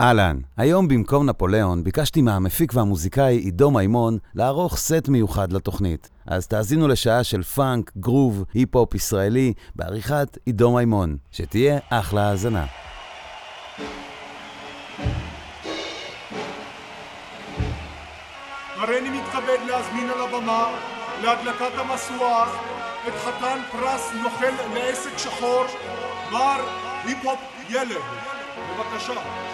אהלן, היום במקום נפוליאון ביקשתי מהמפיק והמוזיקאי עידו מימון לערוך סט מיוחד לתוכנית. אז תאזינו לשעה של פאנק, גרוב, היפ-הופ ישראלי בעריכת עידו מימון. שתהיה אחלה האזנה. הריני מתכבד להזמין על הבמה להדלקת המשואה את חתן פרס נוכל לעסק שחור, בר היפ-הופ ילד. בבקשה.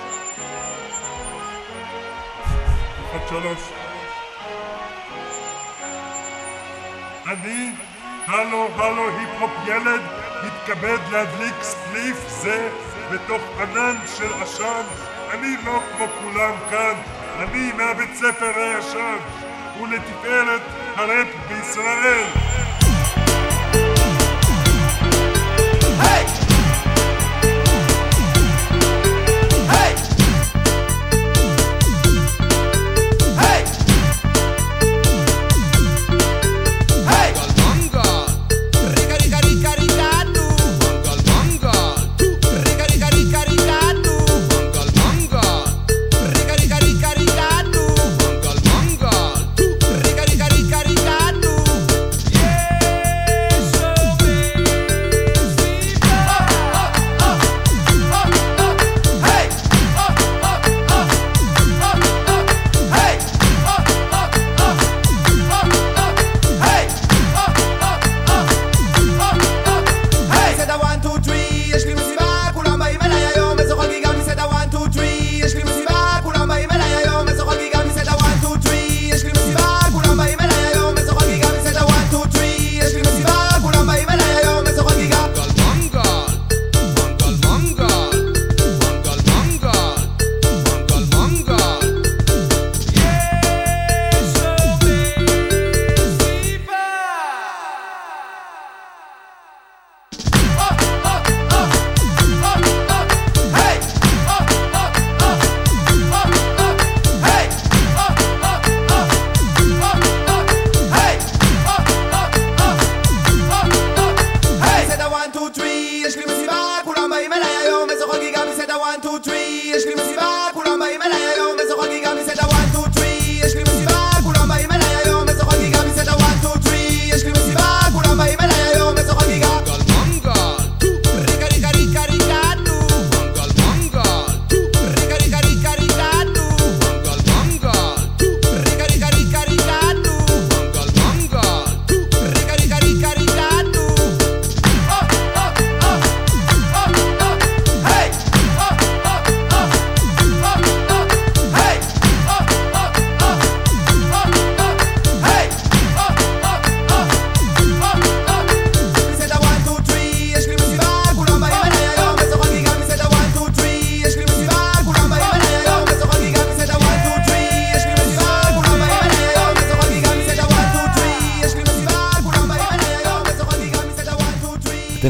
אחת שלוש. אני, הלו הלו היפ-הופ ילד, מתכבד להדליק ספליף זה בתוך ענן של עשן. אני לא כמו כולם כאן, אני מהבית ספר הישן, ולתפארת הראפ בישראל. מסעדה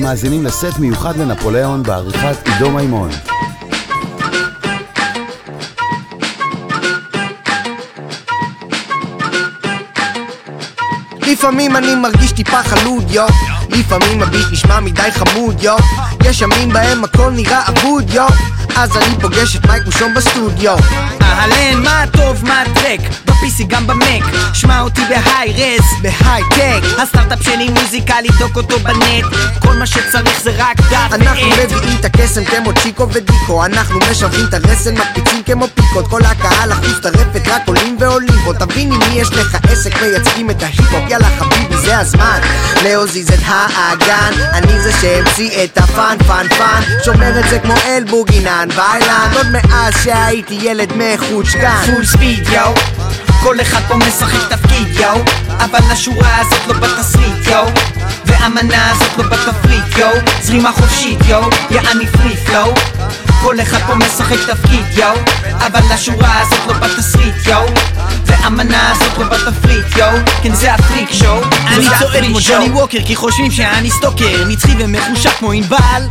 מאזינים לסט מיוחד לנפוליאון בעריכת עידו מימון. לפעמים אני מרגיש טיפה חלוד יו לפעמים הביט נשמע מדי חמוד יו יש ימים בהם הכל נראה אבוד יו אז אני פוגש את מייק מושון בסטודיו אהלן, מה טוב, מה טרק? ב-PC גם במק. שמע אותי בהיי רז בהייטק. הסטארט-אפ שלי מוזיקה, לבדוק אותו בנט. כל מה שצריך זה רק דף אנחנו מביאים את הקסם כמו צ'יקו ודיקו. אנחנו משווים את הרסן, מקפיצים כמו פיקות. כל הקהל אחוז טרפת רק עולים ועולים בוא תבין עם מי יש לך עסק מייצגים את ההיפ-הופ. יאללה חביבי זה הזמן. להזיז את האגן. אני זה שהמציא את ה fun fun fun. שומר את זה כמו אל בוגינן ב island עוד מאז שהייתי ילד מחוצ'קן full speed yo כל אחד פה משחק תפקיד יואו. אבל השורה הזאת לא בתסריט יואו. והמנה הזאת לא בתפריט יואו. זרימה חופשית יואו. יעני free flow כל אחד פה משחק תפקיד יואו. אבל השורה הזאת לא בתסריט יואו. והמנה הזאת לא בתפריט יואו. כן זה ה freak show. אני צועד הפריק כמו. ג'וני ווקר כי חושבים שאני stalker. נצחי ומחושק כמו ענבל.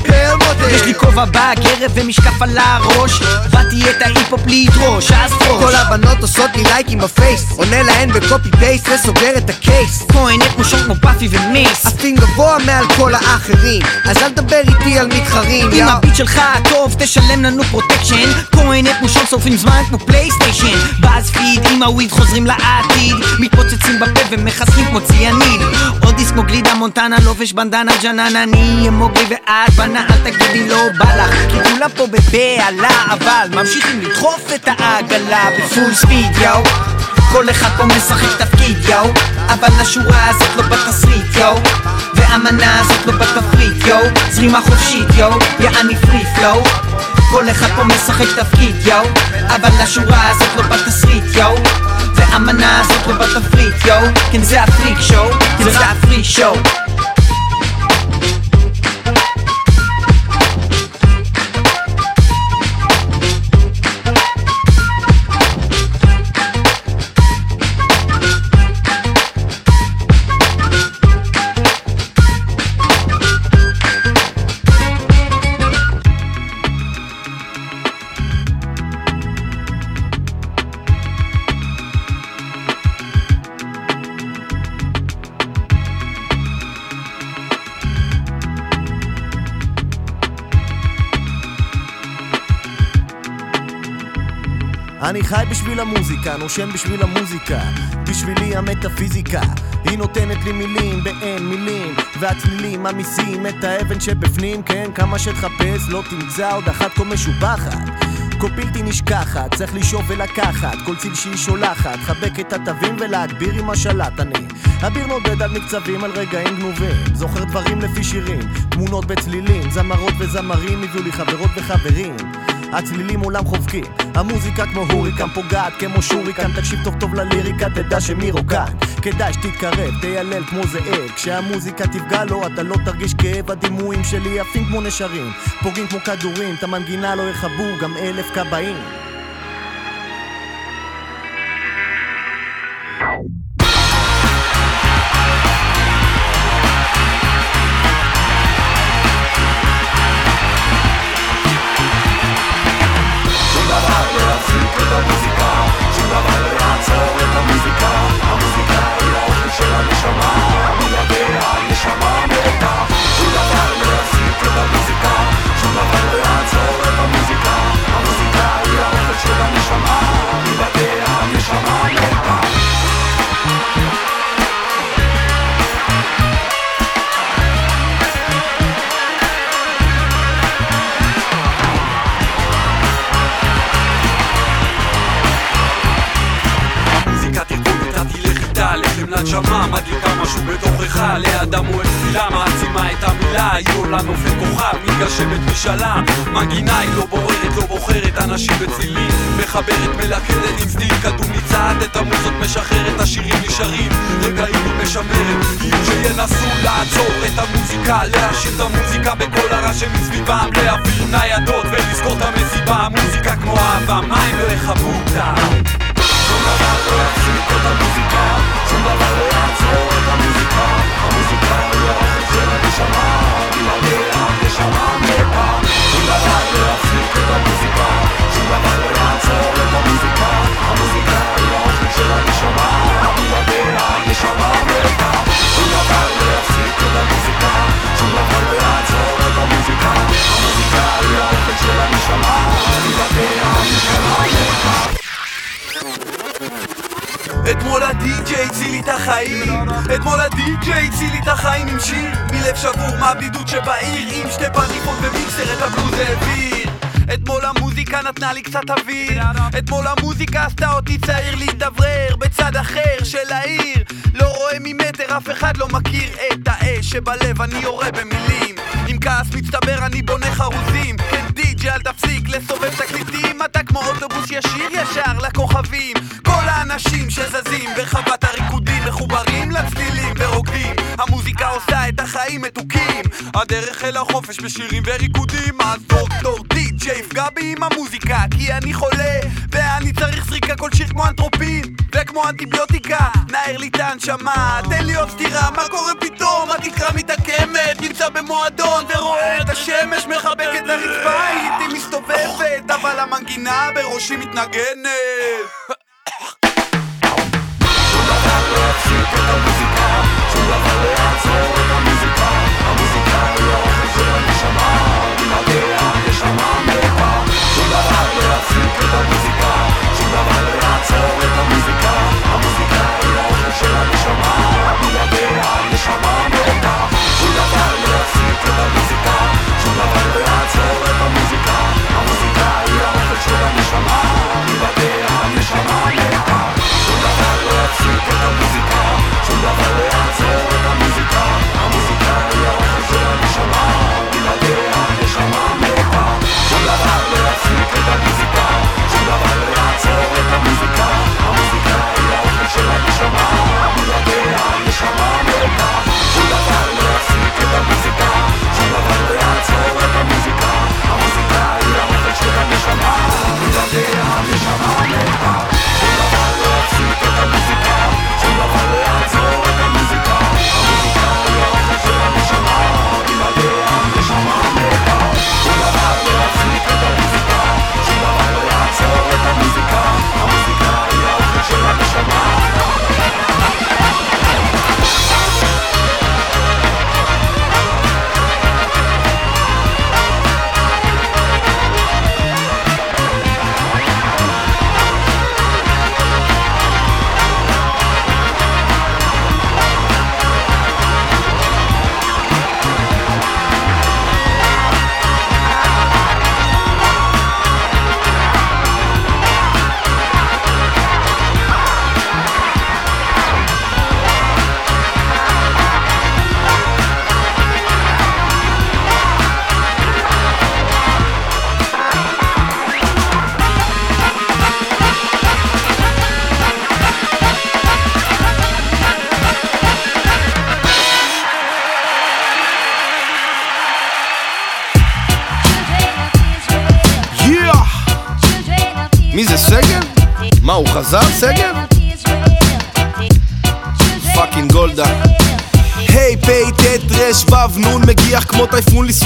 יש לי כובע בגרב ומשקף על הראש. באתי את ההיפ-הופ לדרוש אז פרוש כל הבנות עושות לי לייקים בפייס עונה להן ב copy paste וסוגר את ה case כהן מושון כמו באפי ומיס. עפים גבוה מעל כל האחרים. אז אל תדבר איתי על מתחרים אם. ה beat שלך טוב תשלם לנו protection כהן את מושון שורפים זמן כמו PlayStation באז פיד עם ה weed חוזרים לעתיד. מתפוצצים בפה ומחסלים כמו ציאניד. עוד דיסק כמו גלידה מונטנה לובש בנדנה ג'נן אני מוגלי ואת בנה אל תגידי לא בא לך. כי כולם פה בבהלה אבל ממשיכים לדחוף את העגלה. ב full speed yo כל אחד פה משחק תפקיד יאו אבל השורה הזאת לא בתסריט יאו והמנה הזאת לא בתפריט יאו זרימה חופשית יאו יעני פרי פלואו. כל אחד פה משחק תפקיד יאו אבל השורה הזאת לא בתסריט יאו והמנה הזאת לא בתפריט יאו כן זה הפריק שואו. כן זה הפרי שואו אני חי בשביל המוזיקה, נושם בשביל המוזיקה בשבילי המטאפיזיקה. היא נותנת לי מילים באין מילים והצלילים ממיסים את האבן שבפנים. כן, כמה שתחפש לא תמצא עוד אחת כה משובחת. כה בלתי נשכחת, צריך לשאוב ולקחת. כל ציל שהיא שולחת, חבק את התווים ולהגביר עם השלט אני אביר נודד על מקצבים על רגעים גנובים. זוכר דברים לפי שירים, תמונות בצלילים זמרות וזמרים הביאו לי חברות וחברים הצלילים עולם חובקים המוזיקה כמו הוריקן פוגעת כמו שוריקן. תקשיב טוב טוב לליריקה תדע שמי רוקן כדאי שתתקרב תיילל כמו זאב. כשהמוזיקה תפגע לו אתה לא תרגיש כאב. הדימויים שלי יפים כמו נשרים פוגעים כמו כדורים. את המנגינה לא יכבו גם אלף כבאים קצת אוויר אתמול המוזיקה עשתה אותי צעיר להתאוורר בצד אחר של העיר. לא רואה ממטר אף אחד לא מכיר את האש שבלב אני יורה במילים. עם כעס מצטבר אני בונה חרוזים. כן די-ג'יי אל תפסיק לסובב תקליטים אתה כמו אוטובוס ישיר ישר לכוכבים. כל האנשים שזזים בחוות הריקודים מחוברים לצלילים ורוקדים. המוזיקה עושה את החיים מתוקים. הדרך אל החופש בשירים וריקודים הנשמה תן לי עוד סטירה מה קורה פתאום? התקרה מתעקמת נמצא במועדון ורואה את השמש מחבקת לרצפה הייתי מסתובבת אבל המנגינה בראשי מתנגנת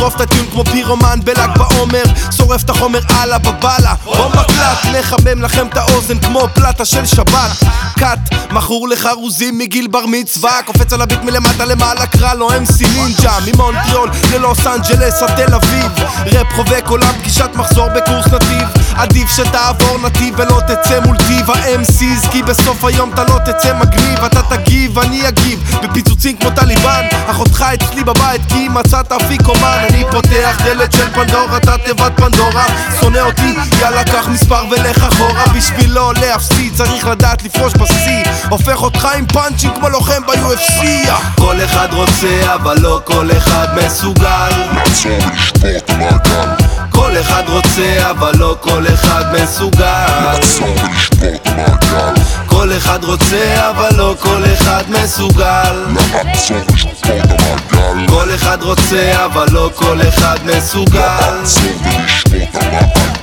לשרוף את ה tune כמו פירומן בל"ג בעומר. שורף את החומר הלאה בבאללה בום מקלט לחמם לכם את האוזן כמו פלטה של שבת. קאט מכור לחרוזים מגיל בר מצווה. קופץ על ה beat מלמטה למעלה קרא לו MC נינג'ה ממונטריאול ללוס אנג'לס עד תל אביב. ראפ חובק עולם פגישת מחזור בקורס נתיב עדיף שתעבור נתיב ולא תצא מול טיב ה-MC's כי בסוף היום אתה לא תצא מגניב אתה תגיב אני אגיב. בפיצוצים כמו טליבן אחותך אצלי בבית כי מצאת אפיקומן אני פותח דלת של פנדורה אתה תיבת פנדורה. שונא אותי יאללה קח מספר ולך אחורה. בשביל לא להפסיד צריך לדעת לפרוש בשיא. הופך אותך עם פאנצ'ים כמו לוחם ב-UFC כל אחד רוצה אבל לא כל אחד מסוגל. לעצור כל אחד רוצה אבל לא כל אחד מסוגל. כל אחד רוצה אבל לא כל אחד מסוגל. לעצור את המעגל כל אחד רוצה אבל לא כל אחד מסוגל.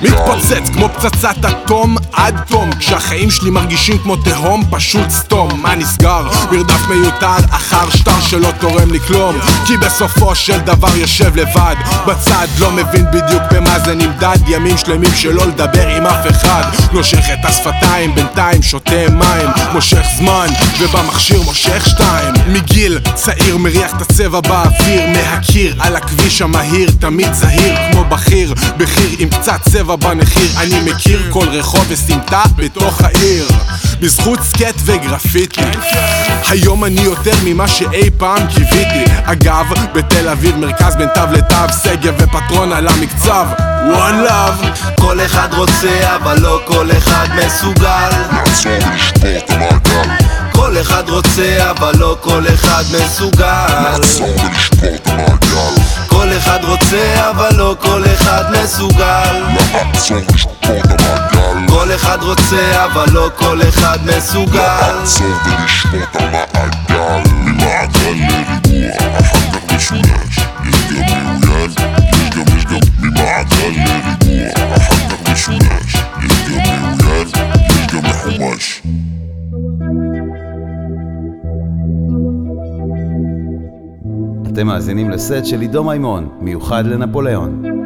מתפוצץ כמו פצצת אטום עד תום. כשהחיים שלי מרגישים כמו תהום פשוט סתום. מה נסגר? מרדף מיותר אחר שטר שלא תורם לי כלום. כי בסופו של דבר יושב לבד. בצד לא מבין בדיוק במה זה נמדד. ימים שלמים שלא לדבר עם אף אחד. נושך את השפתיים בינתיים שותה מים. מושך זמן ובמכשיר מושך שתיים. מגיל צעיר מריח את הצבע באוויר מהקיר על הכביש המהיר תמיד זהיר כמו בכיר בכיר עם קצת צבע בנחיר. אני מכיר כל רחוב וסמטה בתוך העיר בזכות סקט וגרפיטי. היום אני יותר ממה שאי פעם קיוויתי. אגב, בתל אביב מרכז בין תו לתו שגב ופטרון על המקצב. one love כל אחד רוצה אבל לא כל אחד מסוגל. לעצור ולשבור את המעגל כל אחד רוצה אבל לא כל אחד מסוגל. כל אחד רוצה אבל לא כל אחד מסוגל. כל אחד רוצה אבל לא כל אחד מסוגל. לעצור ולשבור את המעגל. ממעגל לריבוע אחר כך משולש יש גם יש גם יש גם ממעגל לריבוע אחר כך משולש יש גם מאוין יש גם מחומש אתם מאזינים לסט של עידו מימון, מיוחד לנפוליאון.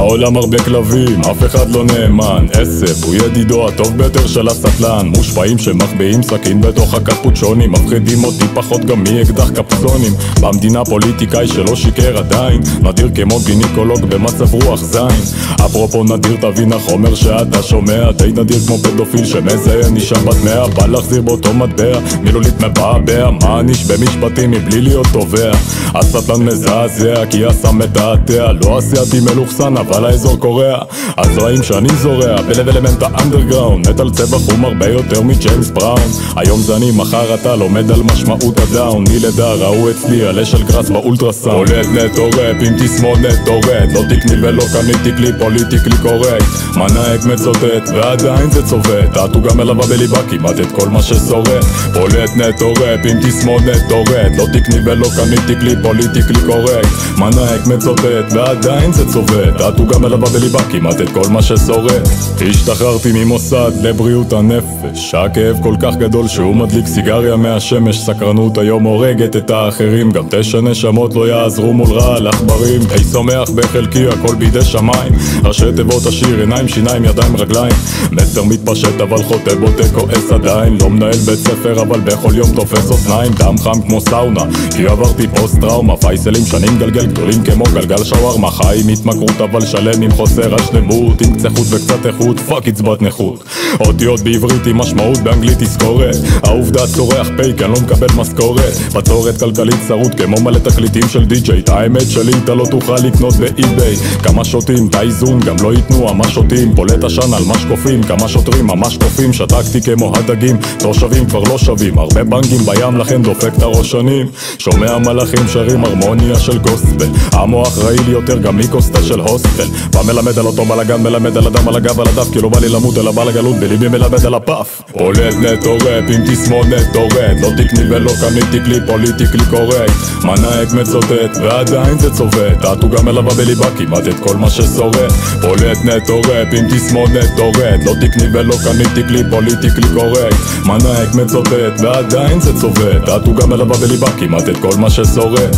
בעולם הרבה כלבים, אף אחד לא נאמן. עשב הוא ידידו הטוב ביותר של הסטלן. מושפעים שמחביאים סכין בתוך הקפוצ'ונים מפחידים אותי פחות גם מאקדח קפצונים במדינה פוליטיקאי שלא שיקר עדיין נדיר כמו גינקולוג במצב רוח זין. אפרופו נדיר תבין החומר שאתה שומע. די נדיר כמו פדופיל שמזיין אישה בת מאה בא להחזיר באותו מטבע. מילולית מבעבע מעניש במשפטים מבלי להיות תובע. הסטלן מזעזע כי הסם מתעתע לא אסייתי מלוכסן אבל האזור קורע הזרעים שאני זורע בלב אלמנט האנדרגראונד מטאל צבע חום הרבה יותר מקיימס בראון. היום זה אני, מחר אתה לומד על משמעות ה down. מלידה ראו אצלי עלה של גראס באולטרסאונד. פולט נטו ראפ עם תסמונת טורט לא תקני ולא קניתי כלי politically correct. מנהק מצוטט ועדיין זה צובט. עטו גם מלווה בליבה כמעט את כל מה ששורד. פולט נטו ראפ עם תסמונת טורט לא תקני ולא קניתי כלי politically correct. מנהק מצוטט ועדיין זה צובט גם מלווה בליבה כמעט את כל מה ששורד. השתחררתי ממוסד לבריאות הנפש. הכאב כל כך גדול שהוא מדליק סיגריה מהשמש. סקרנות היום הורגת את האחרים. גם תשע נשמות לא יעזרו מול רעל עכברים. די שמח בחלקי הכל בידי שמיים. ראשי תיבות השיר עיניים שיניים ידיים רגליים. מסר מתפשט אבל חוטא בוטה כועס עדיין. לא מנהל בית ספר אבל בכל יום תופס אוזניים. דם חם כמו סאונה כי עברתי פוסט טראומה פייסלים שנים גלגל גדולים כמו גלגל שווארמה. חיים התמכרות אבל שלם עם חוסר השלמות עם קצה חוט וקצת איכות fuck קצבת נכות. אותיות בעברית עם משמעות באנגלית תזכורת. העובדה צורח פייק אני לא מקבל משכורת. בצורת כלכלית שרוט כמו מלא תקליטים של די-ג'יי את האמת שלי אתה לא תוכל לקנות ב eBay. כמה שותים את האיזון גם לא ייתנו ממש שותים. פולט עשן על מה שקופים כמה שוטרים ממש קופים. שתקתי כמו הדגים תושבים כבר לא שווים. הרבה בנקים בים לכן דופק את הראשונים שומע מלאכים שרים הרמוניה של גוספל. עמו אחראי לי יותר גם מקוסטה של הוסטל בא מלמד על אותו בלאגן, מלמד על אדם על הגב על הדף כי לא בא לי למות אלא בא לגלות בליבי מלמד על הפאף פולט נטו ראפ עם תסמונת טורט לא תקני ולא קניתי כלי politically correct. מנהק מצוטט ועדיין זה צובט. העתוגה מלווה בליבה כמעט את כל מה ששורד. פולט נטו ראפ עם תסמונת טורט לא תקני ולא קניתי כלי politically correct. מנהק מצוטט ועדיין זה צובט. העתוגה מלווה בליבה כמעט את כל מה ששורד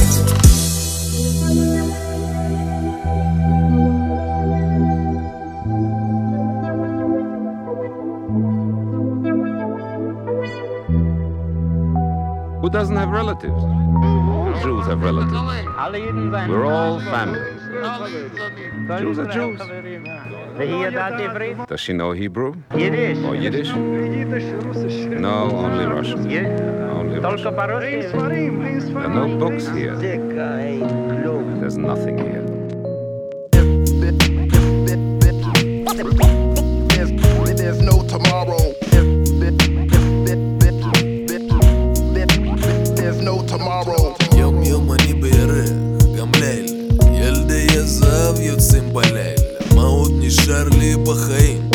doesn't have relatives? Jews have relatives. We're all family. Jews are Jews. Does she know Hebrew? Yiddish. Or Yiddish? No, only Russian. Only Russian. There are no books here. There's nothing here. There's no tomorrow. נשאר לי בחיים?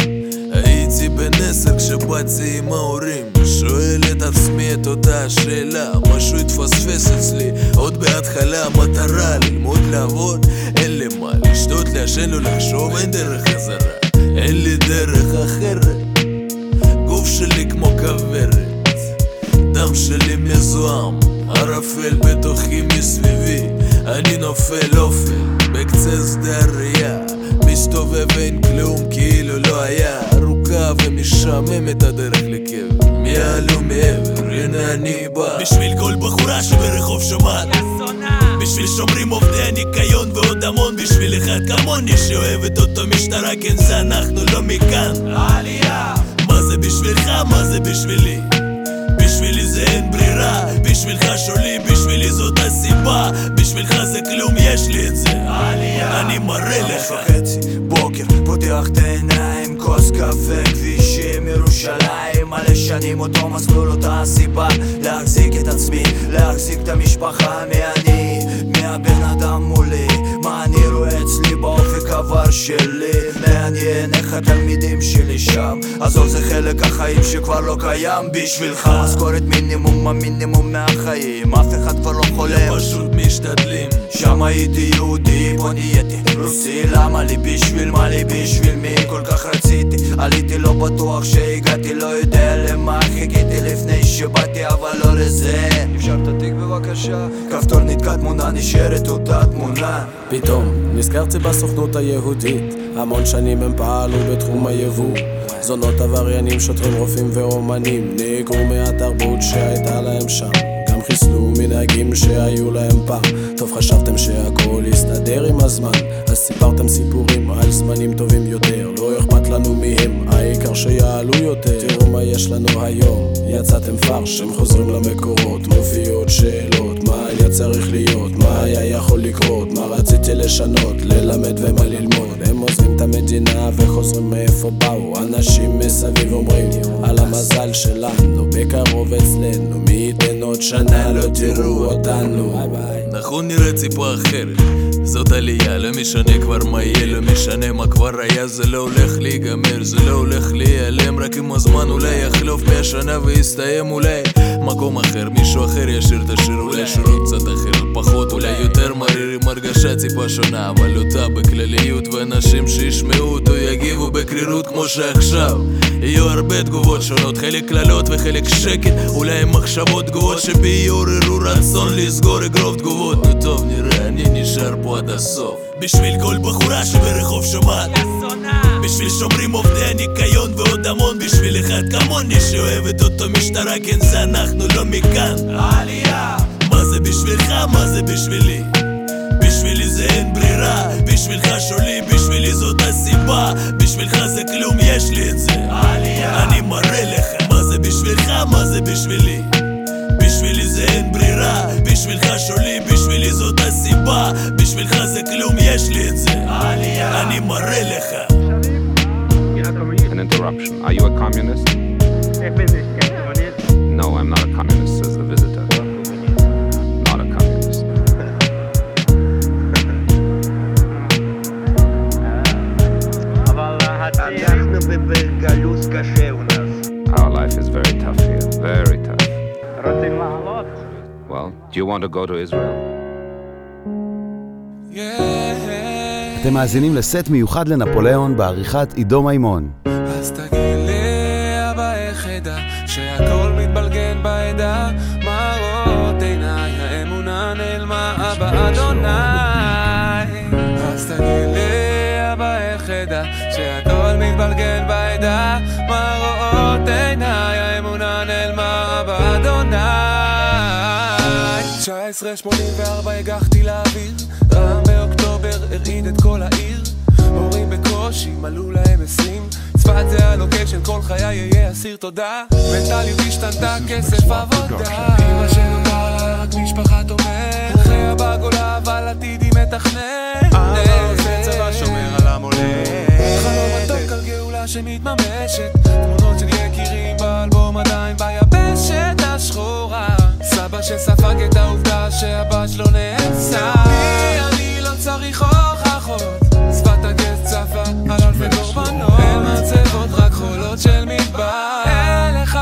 הייתי בן עשר כשבאתי עם ההורים. שואל את עצמי את אותה השאלה משהו התפספס אצלי. עוד בהתחלה המטרה ללמוד לעבוד אין לי מה לשתות לעשן לא לחשוב אין דרך חזרה אין לי דרך אחרת. גוף שלי כמו כוורת דם שלי מזוהם, ערפל בתוכי מסביבי, אני נופל אופל בקצה שדה הראייה, מסתובב אין כלום כאילו לא היה, ארוכה ומשעמם את הדרך לקבר, מעל ומעבר, הנה אני בא, בשביל כל בחורה שברחוב שומעת, בשביל שומרים עובדי הניקיון ועוד המון, בשביל אחד כמוני שאוהבת אותו משטרה, כן זה אנחנו לא מכאן, עלייה, מה זה בשבילך, מה זה בשבילי? בשבילי זה אין ברירה, בשבילך שולי, בשבילי זאת הסיבה, בשבילך זה כלום, יש לי את זה. אני מראה לך. וחצי, בוקר, פותח את העיניים, כוס קפה, כבישים, ירושלים, מלא שנים אותו מסלול, אותה הסיבה, להחזיק את עצמי, להחזיק את המשפחה, מי אני, מי הבן אדם מולי, רואה אצלי באופק עבר שלי, מעניין איך התלמידים שלי שם, עזוב זה חלק החיים שכבר לא קיים בשבילך, משכורת מינימום, המינימום מהחיים, אף אחד כבר לא חולם, פשוט משתדלים. שם הייתי יהודי, פה נהייתי רוסי. למה לי? בשביל מה לי? בשביל מי כל כך רציתי? עליתי לא בטוח שהגעתי לא יודע למה חיכיתי לפני שבאתי אבל לא לזה. אפשר את התיק בבקשה? כפתור נתקע תמונה נשארת אותה תמונה. פתאום נזכרתי בסוכנות היהודית. המון שנים הם פעלו בתחום היבוא. זונות עבריינים, שוטרים, רופאים ואומנים. ניגרו מהתרבות שהייתה להם שם. גם חיסלו מנהגים שהיו להם פעם. טוב חשבתם שהכל יסתדר עם הזמן. אז סיפרתם סיפורים על זמנים טובים יותר לנו מהם, העיקר שיעלו יותר. תראו מה יש לנו היום. יצאתם פרש, הם חוזרים למקורות. מופיעות שאלות, מה היה צריך להיות? מה היה יכול לקרות, מה רציתי לשנות? ללמד ומה ללמוד. הם עוזבים את המדינה וחוזרים מאיפה באו. אנשים מסביב אומרים על המזל שלנו בקרוב אצלנו מי ייתן עוד שנה? לא תראו אותנו. נכון נראה טיפה אחרת זאת עלייה, לא משנה כבר מה יהיה, לא משנה מה כבר היה. זה לא הולך להיגמר, זה לא הולך להיעלם רק עם הזמן אולי יחלוף מהשנה ויסתיים אולי מקום אחר, מישהו אחר ישיר את השיר אולי שירות קצת אחר, פחות אולי יותר מריר עם הרגשה טיפה שונה אבל אותה בכלליות ואנשים שישמעו אותו יגיבו בקרירות כמו שעכשיו. יהיו הרבה תגובות שונות, חלק קללות וחלק שקט אולי מחשבות תגובות שבי יעוררו רצון לסגור אגרוף תגובות. נו טוב נראה אני נשאר פה עד הסוף. בשביל כל בחורה שברחוב שומעת בשביל שומרים עובדי הניקיון ועוד המון בשביל אחד כמוני שאוהבת אותו משטרה כן זה אנחנו לא מכאן. עלייה מה זה בשבילך? מה זה בשבילי? בשבילי זה אין ברירה. בשבילך שולי בשבילי זאת הסיבה. בשבילך זה כלום יש לי את זה. עלייה אני מראה לך מה זה בשבילך מה זה בשבילי. בשבילי זה אין ברירה. בשבילך שולי בשבילי זאת הסיבה. בשבילך זה כלום יש לי את זה. עלייה אני מראה לך an interruption. Are you a communist? No, I'm not a communist, says the visitor. Not a communist. Our life is very tough here, very tough. Well, do you want to go to Israel? אתם מאזינים לסט מיוחד לנפוליאון בעריכת עידו מימון. אז תגיד לי, אבא, איך אדע שהכל מתבלגן בעדה? מראות עיניי, האמונה נעלמה, אבא אדוני. אז תגיד לי, אבא, איך אדע שהכל מתבלגן בעדה? מראות עיניי, האמונה נעלמה, אבא אדוני. 1984 הגחתי לאוויר, תודה. מנטליות השתנתה, כסף עבודה. אמא שנותר לה רק משפחה תומך אחרי בגולה אבל עתידי מתכנן אבא עושה צבא שומר על המולדת. חלום מתוק על גאולה שמתממשת. תמונות של יקירים באלבום עדיין ביבשת. השחורה סבא שספג את העובדה שהבת שלו נאנסה. אני לא צריך הוכחות. שפת הגז צפה על אלפי קורבנות אין מצבות רק חולות של מדבר. אין לך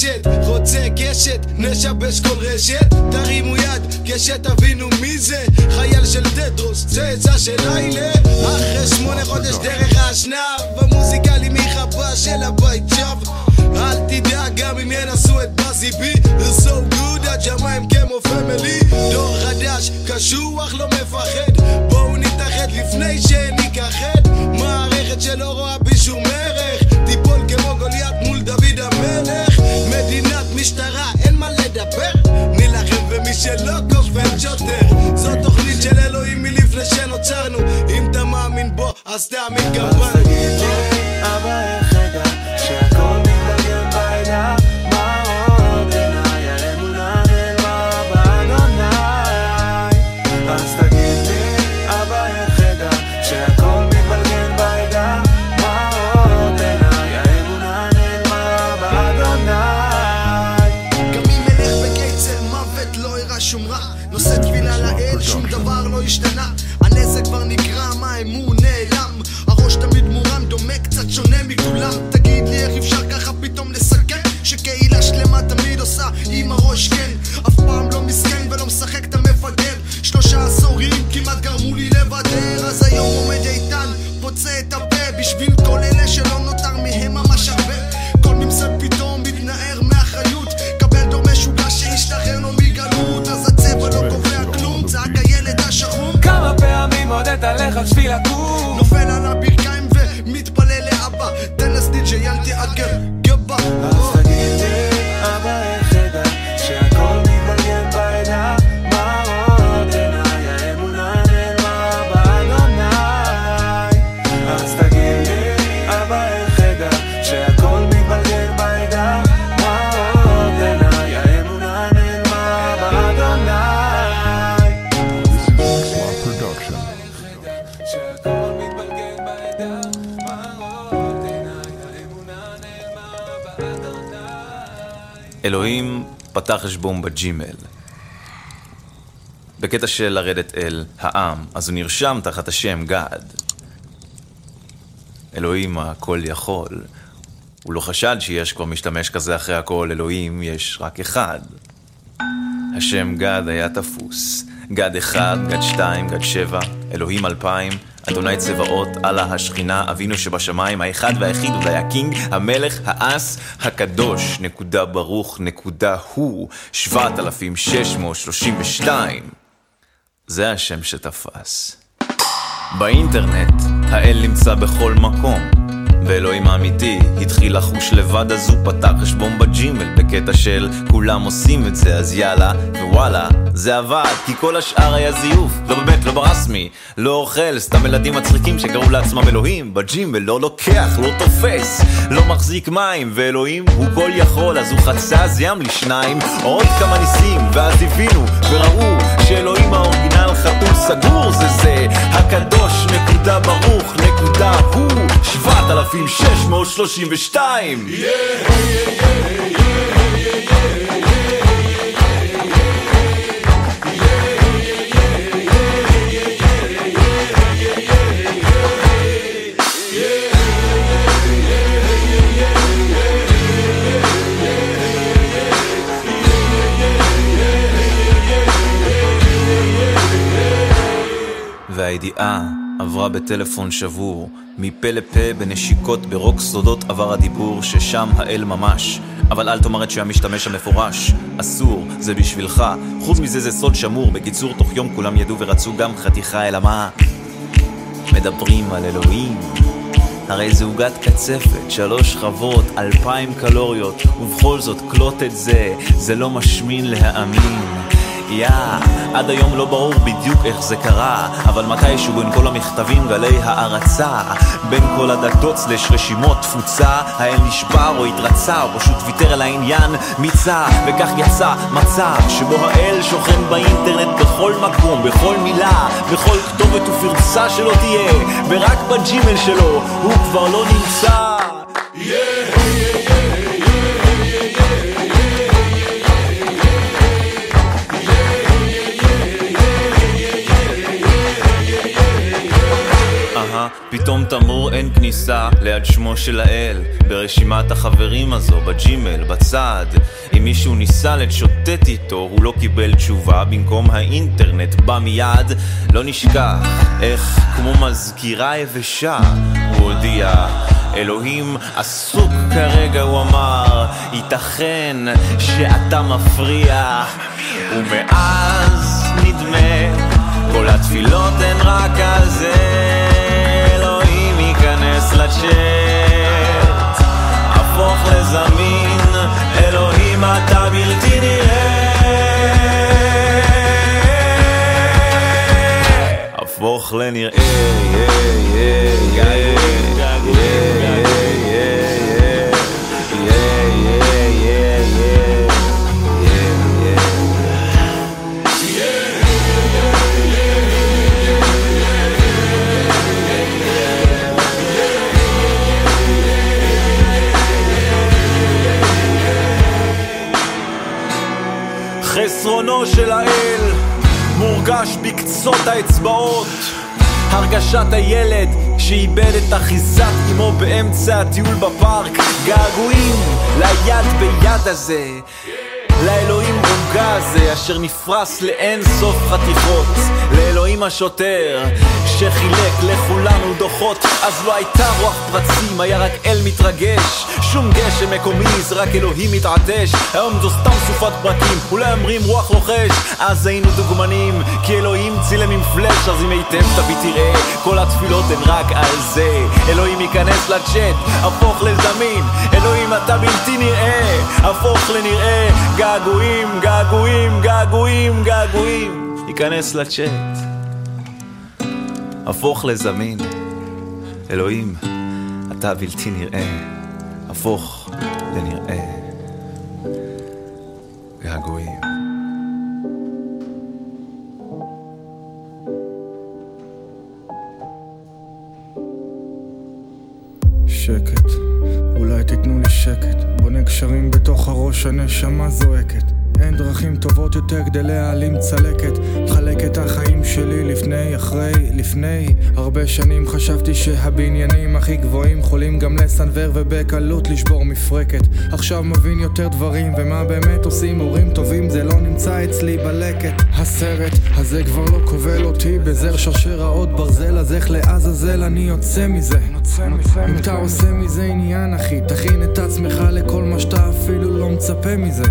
לבולשת רוצה קשת נשבש כל רשת. תרימו יד כשתבינו מי זה. חייל של טטרוס צאצא של ליילה אחרי שמונה חודש דרך האשנב במוזיקלי מחפה של הבית שב אל תדאג גם אם ינסו את באזי בי. They're so good הג'מיים כמו פמילי. דור חדש קשוח לא מפחד. בואו נתאחד לפני שניכחד מערכת שלא רואה בי שום ערך. תיפול כמו גוליית מול דוד המלך משטרה אין מה לדבר. נילחם ומי שלא כופל שוטר זו תוכנית של אלוהים מלפני שנוצרנו. אם אתה מאמין בו אז תאמין גם בנו אלוהים פתח חשבון בג'ימל. בקטע של לרדת אל העם, אז הוא נרשם תחת השם גד. אלוהים הכל יכול. הוא לא חשד שיש כבר משתמש כזה אחרי הכל, אלוהים יש רק אחד. השם גד היה תפוס. גד אחד, גד שתיים, גד שבע, אלוהים אלפיים, אדוני צבאות, אללה השכינה, אבינו שבשמיים, האחד והיחיד אולי הקינג, המלך, האס, הקדוש, נקודה ברוך, נקודה הוא, שבעת אלפים שש מאות שלושים ושתיים. זה השם שתפס. באינטרנט, האל נמצא בכל מקום. ואלוהים האמיתי התחיל לחוש לבד אז הוא פתח חשבון בג'ימל בקטע של כולם עושים את זה אז יאללה ווואלה זה עבד כי כל השאר היה זיוף. לא באמת לא ברסמי לא אוכל סתם ילדים מצחיקים שקראו לעצמם אלוהים. בג'ימל לא לוקח לא תופס לא מחזיק מים ואלוהים הוא כל יכול אז הוא חצה אז ים לשניים. עוד כמה ניסים ואז הבינו וראו שאלוהים האורגינל חתול סגור זה זה. הקדוש נקודה 3632 yeah, yeah, yeah, והידיעה עברה בטלפון שבור, מפה לפה בנשיקות ברוק סודות עבר הדיבור ששם האל ממש. אבל אל תאמר את שהמשתמש המפורש, אסור, זה בשבילך, חוץ מזה זה סוד שמור, בקיצור תוך יום כולם ידעו ורצו גם חתיכה אלא מה? מדברים על אלוהים. הרי זה עוגת קצפת, שלוש שכבות, אלפיים קלוריות, ובכל זאת קלוט את זה, זה לא משמין להאמין. יא, עד היום לא ברור בדיוק איך זה קרה אבל מתישהו בין כל המכתבים גלי הערצה בין כל הדתות סלש רשימות תפוצה האל נשבר או התרצה או פשוט ויתר על העניין מיצה וכך יצא מצב שבו האל שוכן באינטרנט בכל מקום, בכל מילה בכל כתובת ופרצה שלא תהיה ורק בג'ימל שלו הוא כבר לא נמצא yeah. פתאום תמרור אין כניסה ליד שמו של האל. ברשימת החברים הזו, בג'ימל, בצד אם מישהו ניסה לשוטט איתו, הוא לא קיבל תשובה. במקום האינטרנט בא מיד לא נשכח איך כמו מזכירה יבשה הוא הודיע אלוהים עסוק כרגע, הוא אמר, ייתכן שאתה מפריע ומאז נדמה כל התפילות הן רק על זה לצ'אט הפוך לזמין אלוהים אתה בלתי נראה. הפוך לנראה חסרונו של האל מורגש בקצות האצבעות. הרגשת הילד שאיבד את אחיזת אמו באמצע הטיול בפארק. געגועים ליד ביד הזה לאלוהים עוגה הזה אשר נפרס לאין סוף חתיכות לאלוהים השוטר שחילק לכולנו דוחות אז לא הייתה רוח פרצים, היה רק אל מתרגש. שום גשם מקומי, זה רק אלוהים מתעטש. היום זו סתם סופת פרקים, אולי אומרים רוח רוכש. אז היינו דוגמנים, כי אלוהים צילם עם פלאש אז אם היטב תביא תראה כל התפילות הן רק על זה. אלוהים ייכנס לצ'אט, הפוך לזמין. אלוהים אתה בלתי נראה, הפוך לנראה. געגועים, געגועים, געגועים, געגועים. ייכנס לצ'אט הפוך לזמין. אלוהים, אתה בלתי נראה, הפוך לנראה. געגועים. שקט, אולי תיתנו לי שקט, בונה גשרים בתוך הראש, הנשמה זועקת. אין דרכים טובות יותר כדי להעלים צלקת. מחלק את החיים שלי לפני, אחרי, לפני. הרבה שנים חשבתי שהבניינים הכי גבוהים יכולים גם לסנוור ובקלות לשבור מפרקת. עכשיו מבין יותר דברים ומה באמת עושים. הורים טובים זה לא נמצא אצלי בלקט. הסרט הזה כבר לא כובל אותי בזר שרשראות ברזל אז איך לעזאזל אני יוצא מזה? אם אתה עושה מזה עניין אחי תכין את עצמך לכל מה שאתה אפילו לא מצפה מזה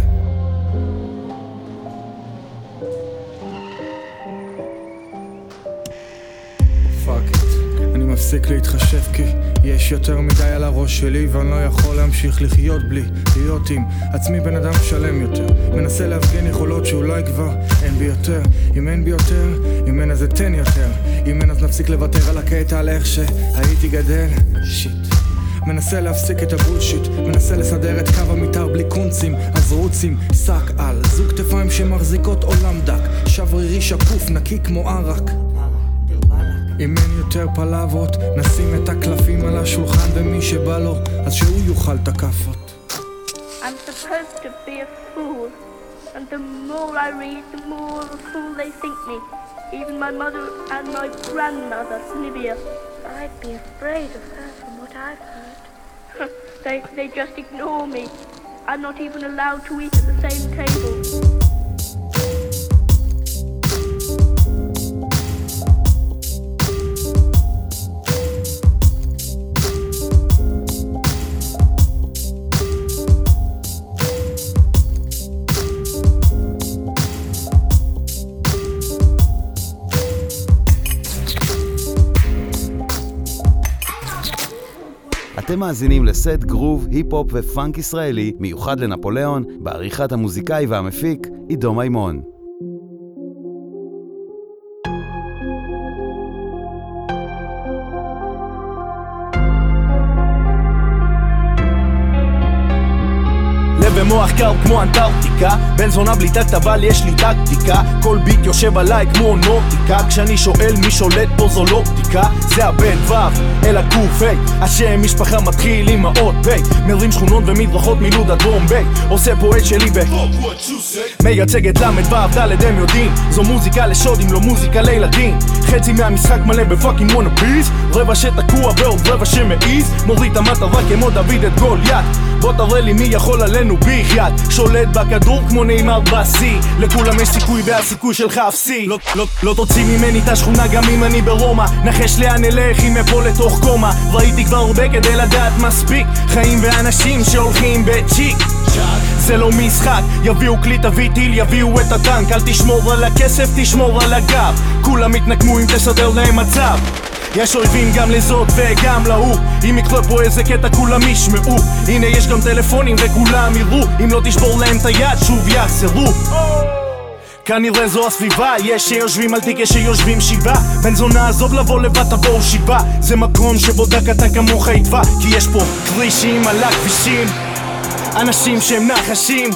מפסיק להתחשב כי יש יותר מדי על הראש שלי ואני לא יכול להמשיך לחיות בלי להיות עם עצמי בן אדם שלם יותר. מנסה להפגין יכולות שאולי כבר אין בי יותר. אם אין בי יותר, אם אין אז אתן יותר. אם אין אז נפסיק לוותר על הקטע על איך שהייתי גדל. שיט מנסה להפסיק את הבולשיט מנסה לסדר את קו המתאר בלי קונצים אז רוצים שק על. זוג כתפיים שמחזיקות עולם דק שברירי שקוף נקי כמו ערק אם אין יותר פלבות, נשים את הקלפים על השולחן ומי שבא לו, אז שהוא יאכל את הכאפות. Be a fool, and the more I read, the more fool they think me. Even my mother and my grandmother, be afraid of what heard. they, they just ignore me. I'm not even allowed to eat at the same table. אתם מאזינים לסט גרוב, היפ-הופ ופאנק ישראלי מיוחד לנפוליאון, בעריכת המוזיקאי והמפיק עידו מימון. ומוח קר כמו אנטארקטיקה. בן זונה בלי טקט אבל יש לי טקטיקה. כל ביט יושב עליי כמו נורטיקה כשאני שואל מי שולט פה זו לא בדיקה. זה הבן ו' אל הקוף היי. השם משפחה מתחיל עם האות ביי מרים שכונות ומדרכות מלוד עד בומביי עושה פה את שלי ב... מייצג את ל"ו ד' הם יודעים. זו מוזיקה לשוד אם לא מוזיקה לילדים. חצי מהמשחק מלא ב fucking wannabes רבע שתקוע ועוד רבע שמעיז. מוריד את המטרה כמו דוד את גוליית בוא תראה לי מי יכול עלינו בחייאת שולט בכדור כמו נאמר בשיא. לכולם יש סיכוי והסיכוי שלך אפסי. לא, לא, לא תוציא ממני את השכונה גם אם אני ברומא. נחש לאן אלך אם אפול לתוך קומה. ראיתי כבר הרבה כדי לדעת מספיק. חיים ואנשים שהולכים בצ'יק. זה לא משחק, יביאו כלי תביא טיל, יביאו את הטנק. אל תשמור על הכסף, תשמור על הגב. כולם יתנקמו אם תסדר להם מצב יש אויבים גם לזאת וגם להוא. אם יקרה פה איזה קטע כולם ישמעו. הנה יש גם טלפונים וכולם יראו. אם לא תשבור להם את היד שוב יחזרו. כנראה זו הסביבה, יש שיושבים על תיק, יש שיושבים שבעה. בן זונה עזוב לבוא לבד תבואו שבעה. זה מקום שבו דק אתה כמוך יגבה כי יש פה כרישים על הכבישים. אנשים שהם נחשים.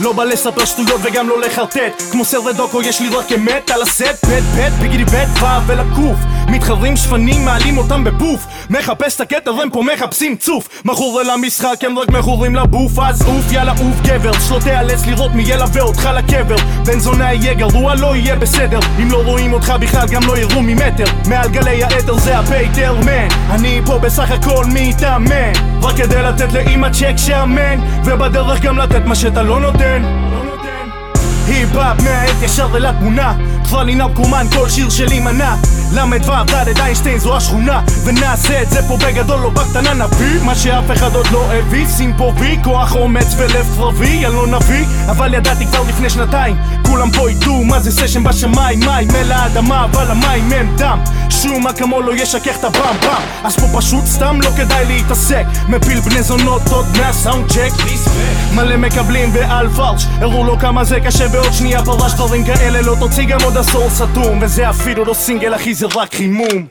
לא בא לספר שטויות וגם לא לחרטט. כמו סרט דוקו יש לי רק אמת על הסט. פט פט ביגידי בט ו' ולקוף מתחברים שפנים מעלים אותם בפוף מחפש את הכתר הם פה מחפשים צוף. מכור אל המשחק הם רק מכורים לבוף. אז אוף יאללה אוף גבר. שלא תיאלץ לראות מי ילווה אותך לקבר. בן זונה יהיה גרוע לא יהיה בסדר. אם לא רואים אותך בכלל גם לא יראו ממטר. מעל גלי האתר זה ה fighter man אני פה בסך הכל מתאמן. רק כדי לתת לאמא צ'ק שמן. ובדרך גם לתת מה שאתה לא נותן. היפ-הופ מהעט ישר אל התמונה כבר לי נרקומן כל שיר שלי מנה. ל"ו ד' איינשטיין זו השכונה. ונעשה את זה פה בגדול לא בקטנה נביא. מה שאף אחד עוד לא הביא שים פה וי כוח אומץ ולב קרבי אני לא נביא. אבל ידעתי כבר לפני שנתיים כולם פה ידעו מה זה סשן בשמיים. מים אל האדמה אבל המים הם דם. שום אקמו לא ישכך את הבם בם אז פה פשוט סתם לא כדאי להתעסק. מפיל בני זונות עוד מהסאונד צ'ק. מלא מקבלים ועל פרש הראו לו כמה זה קשה ועוד שנייה פרש דברים כאלה לא תוציא גם עוד עשור סתום וזה אפילו לא סינגל אחי זה רק חימום.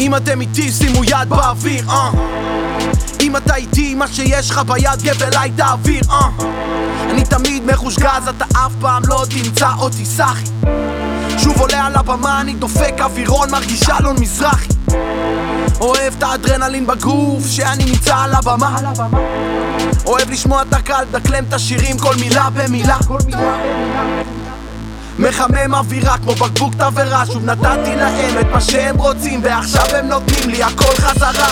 אם אתם איתי שימו יד באוויר, אה אם אתה איתי מה שיש לך ביד גב אליי תעביר, אה. אני תמיד מחוש גז, אתה אף פעם לא תמצא אותי סחי. שוב עולה על הבמה, אני דופק אווירון, מרגיש אלון מזרחי. אוהב את האדרנלין בגוף, שאני נמצא על הבמה. אוהב לשמוע את הקהל, דקלם את השירים, כל מילה במילה מחמם אווירה כמו בקבוק תבערה. שוב נתתי להם את מה שהם רוצים ועכשיו הם נותנים לי הכל חזרה.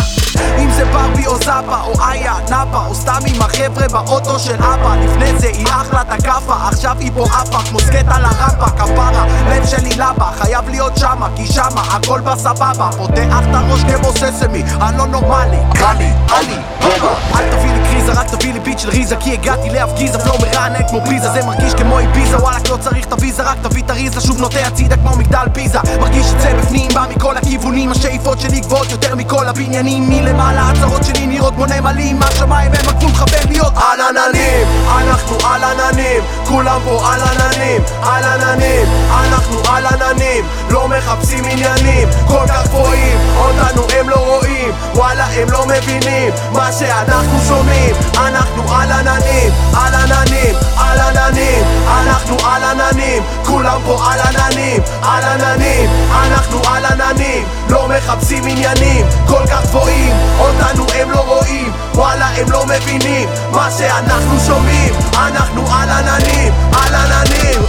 אם זה ברבי או זאפה או איה נאפה או סתם עם החבר'ה באוטו של אבא. לפני זה היא אחלה תקפה עכשיו היא פה עפה כמו סקט על הרמפה כפרה. לב שלי לבה חייב להיות שמה כי שמה הכל בסבבה. פותח את הראש כמו ססמי הלא נורמלי. קלי אני בובה אל תביא לי קריזה רק תביא לי ביט של ריזה כי הגעתי להפגיזה. פלואו מרענן כמו ביזה זה מרגיש כמו איביזה. וואלכ לא צריך את הוויזה רק תביא את הריזה שוב נוטה הצידה כמו מגדל פיזה. מרגיש את זה בפנים בא מכל הכיוונים השאיפות שלי גבוהות יותר מכל הבניינים. מלמעלה הצהרות שלי נראות כמו נמלים מהשמיים הם הגבול מכוון להיות על עננים אנחנו על עננים כולם פה על עננים, על עננים. אנחנו על עננים, לא מחפשים עניינים כל כך גבוהים, אותנו הם לא רואים וואלה הם לא מבינים מה שאנחנו שומעים. אנחנו על עננים, על עננים, על עננים אנחנו על עננים, כולם פה על עננים, על עננים אנחנו על עננים, לא מחפשים עניינים כל כך גבוהים, אותנו הם לא רואים וואלה הם לא מבינים מה שאנחנו שומעים אנחנו על עננים, על עננים.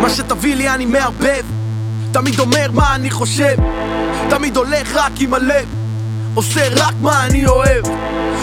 מה שתביא לי אני מערבב תמיד אומר מה אני חושב תמיד הולך רק עם הלב עושה רק מה אני אוהב.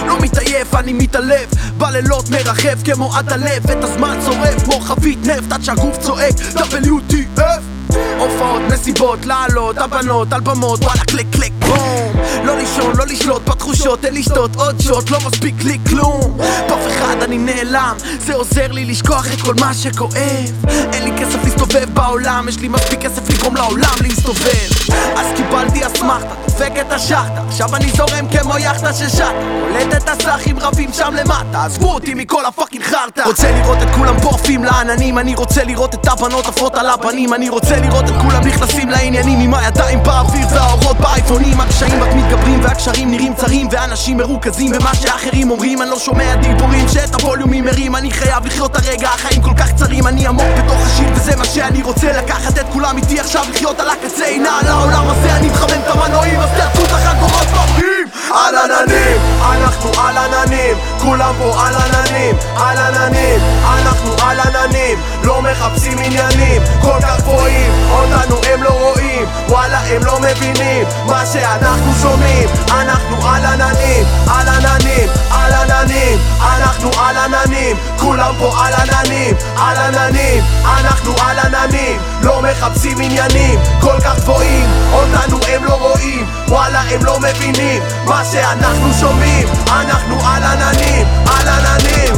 לא מתעייף, אני מתעלף. בלילות מרחף כמו עד הלב את הזמן צורף כמו חבית נפט עד שהגוף צועק. WTF הופעות, מסיבות, לעלות, הבנות, על במות, וואלה קליק קליק בום. לא לישון, לא לשלוט בתחושות, אין לשתות. עוד שוט, לא מספיק לי כלום. פאף אחד אני נעלם, זה עוזר לי לשכוח את כל מה שכואב. אין לי כסף להסתובב בעולם, יש לי מספיק כסף לגרום לעולם להסתובב. אז קיבלתי אסמכתה, דופק את השחטה. עכשיו אני זורם כמו יאכטה ששטה. קולט את הסאחים רבים שם למטה. עזבו אותי מכל ה fucking חרטה. רוצה לראות את כולם פה עפים לעננים. אני רוצה לראות את הבנות עפות על הפנים. אני רוצה לראות את כולם נכנסים לעניינים עם הידיים באוויר והאורות באייפונים. הקשיים רק מתגברים והקשרים נראים צרים ואנשים מרוכזים במה שאחרים אומרים. אני לא שומע דיבורים שאת הווליומים מרים. אני חייב לחיות הרגע. החיים כל כך קצרים אני עמוק בתוך השיר וזה מה שאני רוצה. לקחת את כולם איתי עכשיו לחיות על הקצה. הנה על העולם הזה אני מחמם את המנועים. אז תעצו את החגורות Fuck you! ואומרים על עננים אנחנו על עננים כולם פה על עננים על עננים אנחנו על עננים לא מחפשים עניינים כל כך גבוהים אותנו הם לא רואים וואלה הם לא מבינים מה שאנחנו שומעים אנחנו על עננים על עננים על עננים אנחנו על עננים כולם פה על עננים על עננים אנחנו על עננים לא מחפשים עניינים כל כך גבוהים אותנו הם לא רואים וואלה הם לא מבינים מה שאנחנו שומעים אנחנו על עננים על עננים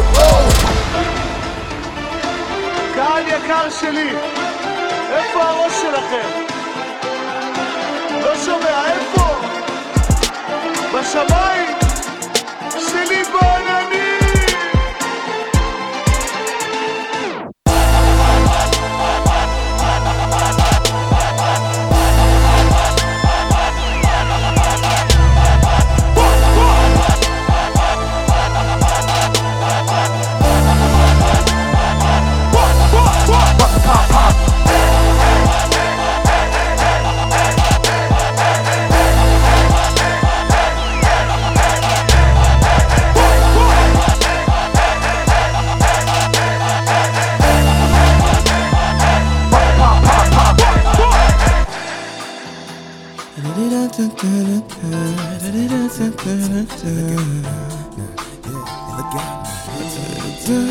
קהל יקר שלי איפה הראש שלכם? לא שומע, איפה? בשמיים? שלי בעננים!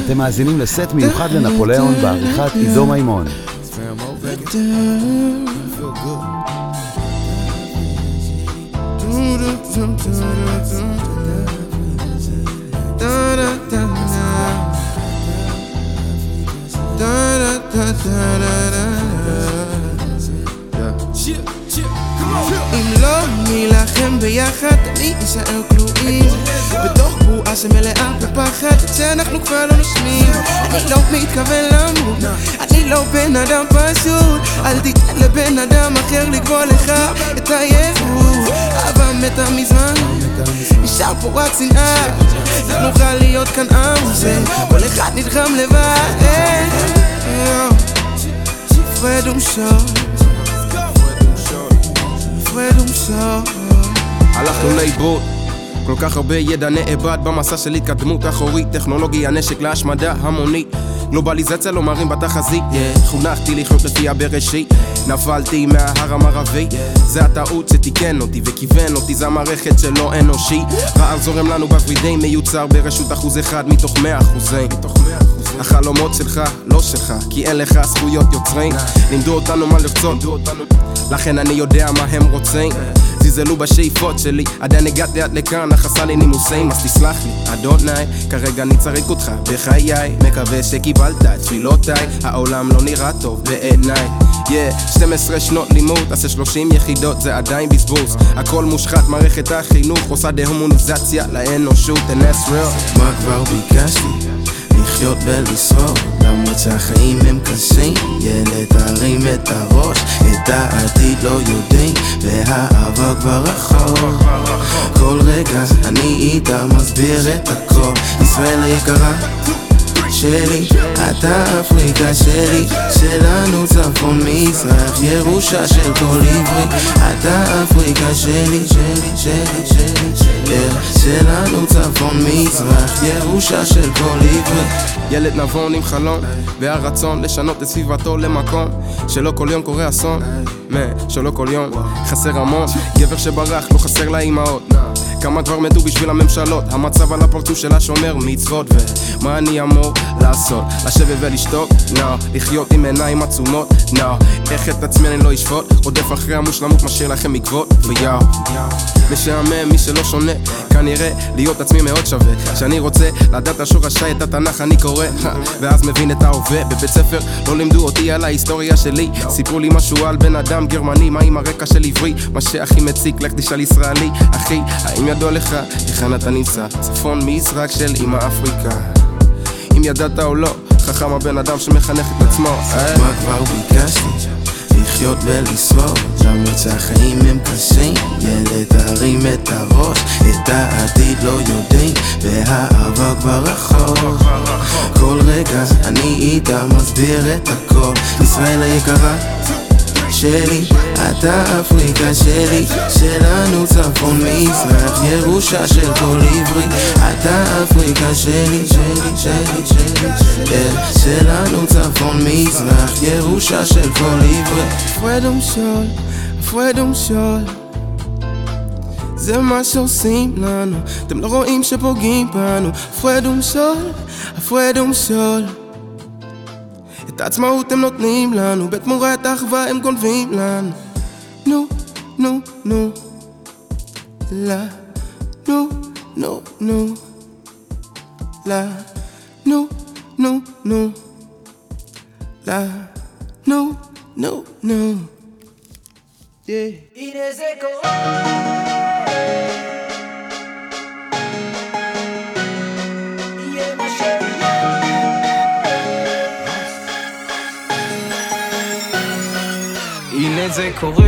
אתם מאזינים לסט מיוחד לנפוליאון בעריכת עידו מימון. אם לא נילחם ביחד, אני אשאר כלואים. בתוך בועה שמלאה בפחד, את זה אנחנו כבר לא נושמים. אני לא מתכוון למות, אני לא בן אדם פשוט. אל תיתן לבן אדם אחר לקבוע לך את הייבוא אהבה מתה מזמן, נשאר פה רק שנאה. איך נוכל להיות כאן עם זה, כל אחד נלחם לבד. פרד ומשול פרד ומשול הלכנו לאיבוד. כל כך הרבה ידע נאבד במסע של התקדמות אחורית. טכנולוגיה, נשק להשמדה המונית. גלובליזציה לא מרים בתחזית. yeah. חונכתי לחיות לפי הבראשית. נפלתי מההר המערבי yeah. זה הטעות שתיקן אותי וכיוון אותי. זה המערכת שלא אנושי רעב זורם לנו בוורידי מיוצר ברשות אחוז אחד מתוך מאה אחוזים. החלומות שלך לא שלך כי אין לך זכויות יוצרים. לימדו אותנו מה לרצות לכן אני יודע מה הם רוצים. זלזלו בשאיפות שלי. עדיין הגעתי עד לכאן, אך עשה לי נימוסים. אז תסלח לי, אדוני כרגע אני צריך אותך בחיי. מקווה שקיבלת את תפילותיי. העולם לא נראה טוב בעיניי. Yeah, 12 שנות לימוד, עשה 30 יחידות זה עדיין בזבוז. הכל מושחת, מערכת החינוך עושה דה-הומוניזציה לאנושות. And that's real. מה כבר ביקשתי? לחיות ולשרוד. למרות שהחיים הם קשים? ילד תרים את הראש את העתיד לא יודעים והעבר כבר רחוק. כל רגע אני איתה מסביר את הכל. ישראל היקרה שלי, אתה אפריקה שלי, שלנו צפון מזרח, ירושה של כל עברי, אתה אפריקה שלי, שלי, שלי, שלי, שלי, שלנו צפון מזרח, ירושה של כל עברי. ילד נבון עם חלום, והרצון לשנות את סביבתו למקום שלא כל יום קורה אסון, שלא כל יום חסר המון, גבר שברח לא חסר לאימהות כמה כבר מתו בשביל הממשלות המצב על הפרצוף שלה שומר מצוות ומה אני אמור לעשות? לשבת ולשתוק? נא, no. לחיות עם עיניים עצומות? נא, no. איך את עצמי אני לא אשפוט? רודף אחרי המושלמות משאיר לכם עקבות? ויאו משעמם מי שלא שונה כנראה להיות עצמי מאוד שווה שאני רוצה לדעת השורשי את התנ"ך אני קורא ואז מבין את ההווה בבית ספר לא לימדו אותי על ההיסטוריה שלי סיפרו לי משהו על בן אדם גרמני מה עם הרקע של עברי מה שהכי מציק לך תשאל ישראלי אחי האם ידוע לך היכן אתה נמצא צפון מזרק של אמא אפריקה. אם ידעת או לא חכם הבן אדם שמחנך את עצמו. מה כבר ביקשתי? לחיות ולשרוד. למרות שהחיים הם קשים. ילד תרים את הראש את העתיד לא יודעים. והעבר כבר רחוק. כל רגע אני איתה מסביר את הכל. ישראל היקרה שלי, אתה אפריקה שלי, שלנו צפון מזרח, ירושה של כל עברי, אתה אפריקה שלי, שלי, שלי, שלי, שלי, שלנו צפון מזרח, ירושה של כל עברי. פרדום שול, פרדום שול זה מה שעושים לנו, אתם לא רואים שפוגעים בנו, פרדום שול, הפרדום שול את העצמאות הם נותנים לנו, בתמורת אחווה הם גונבים לנו. נו, נו, נו, לה, נו, נו, נו, לה, נו, נו, נו, לה, נו, נו, נו. הנה זה קורה זה קורה,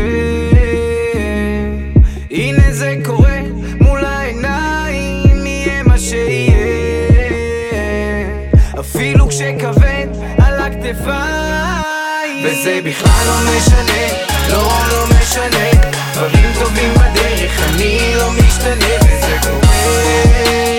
הנה זה קורה מול העיניים, יהיה מה שיהיה. אפילו כשכבד על הכתפיים. וזה בכלל לא משנה, לא, לא משנה. דברים טובים בדרך, אני לא משתנה וזה קורה,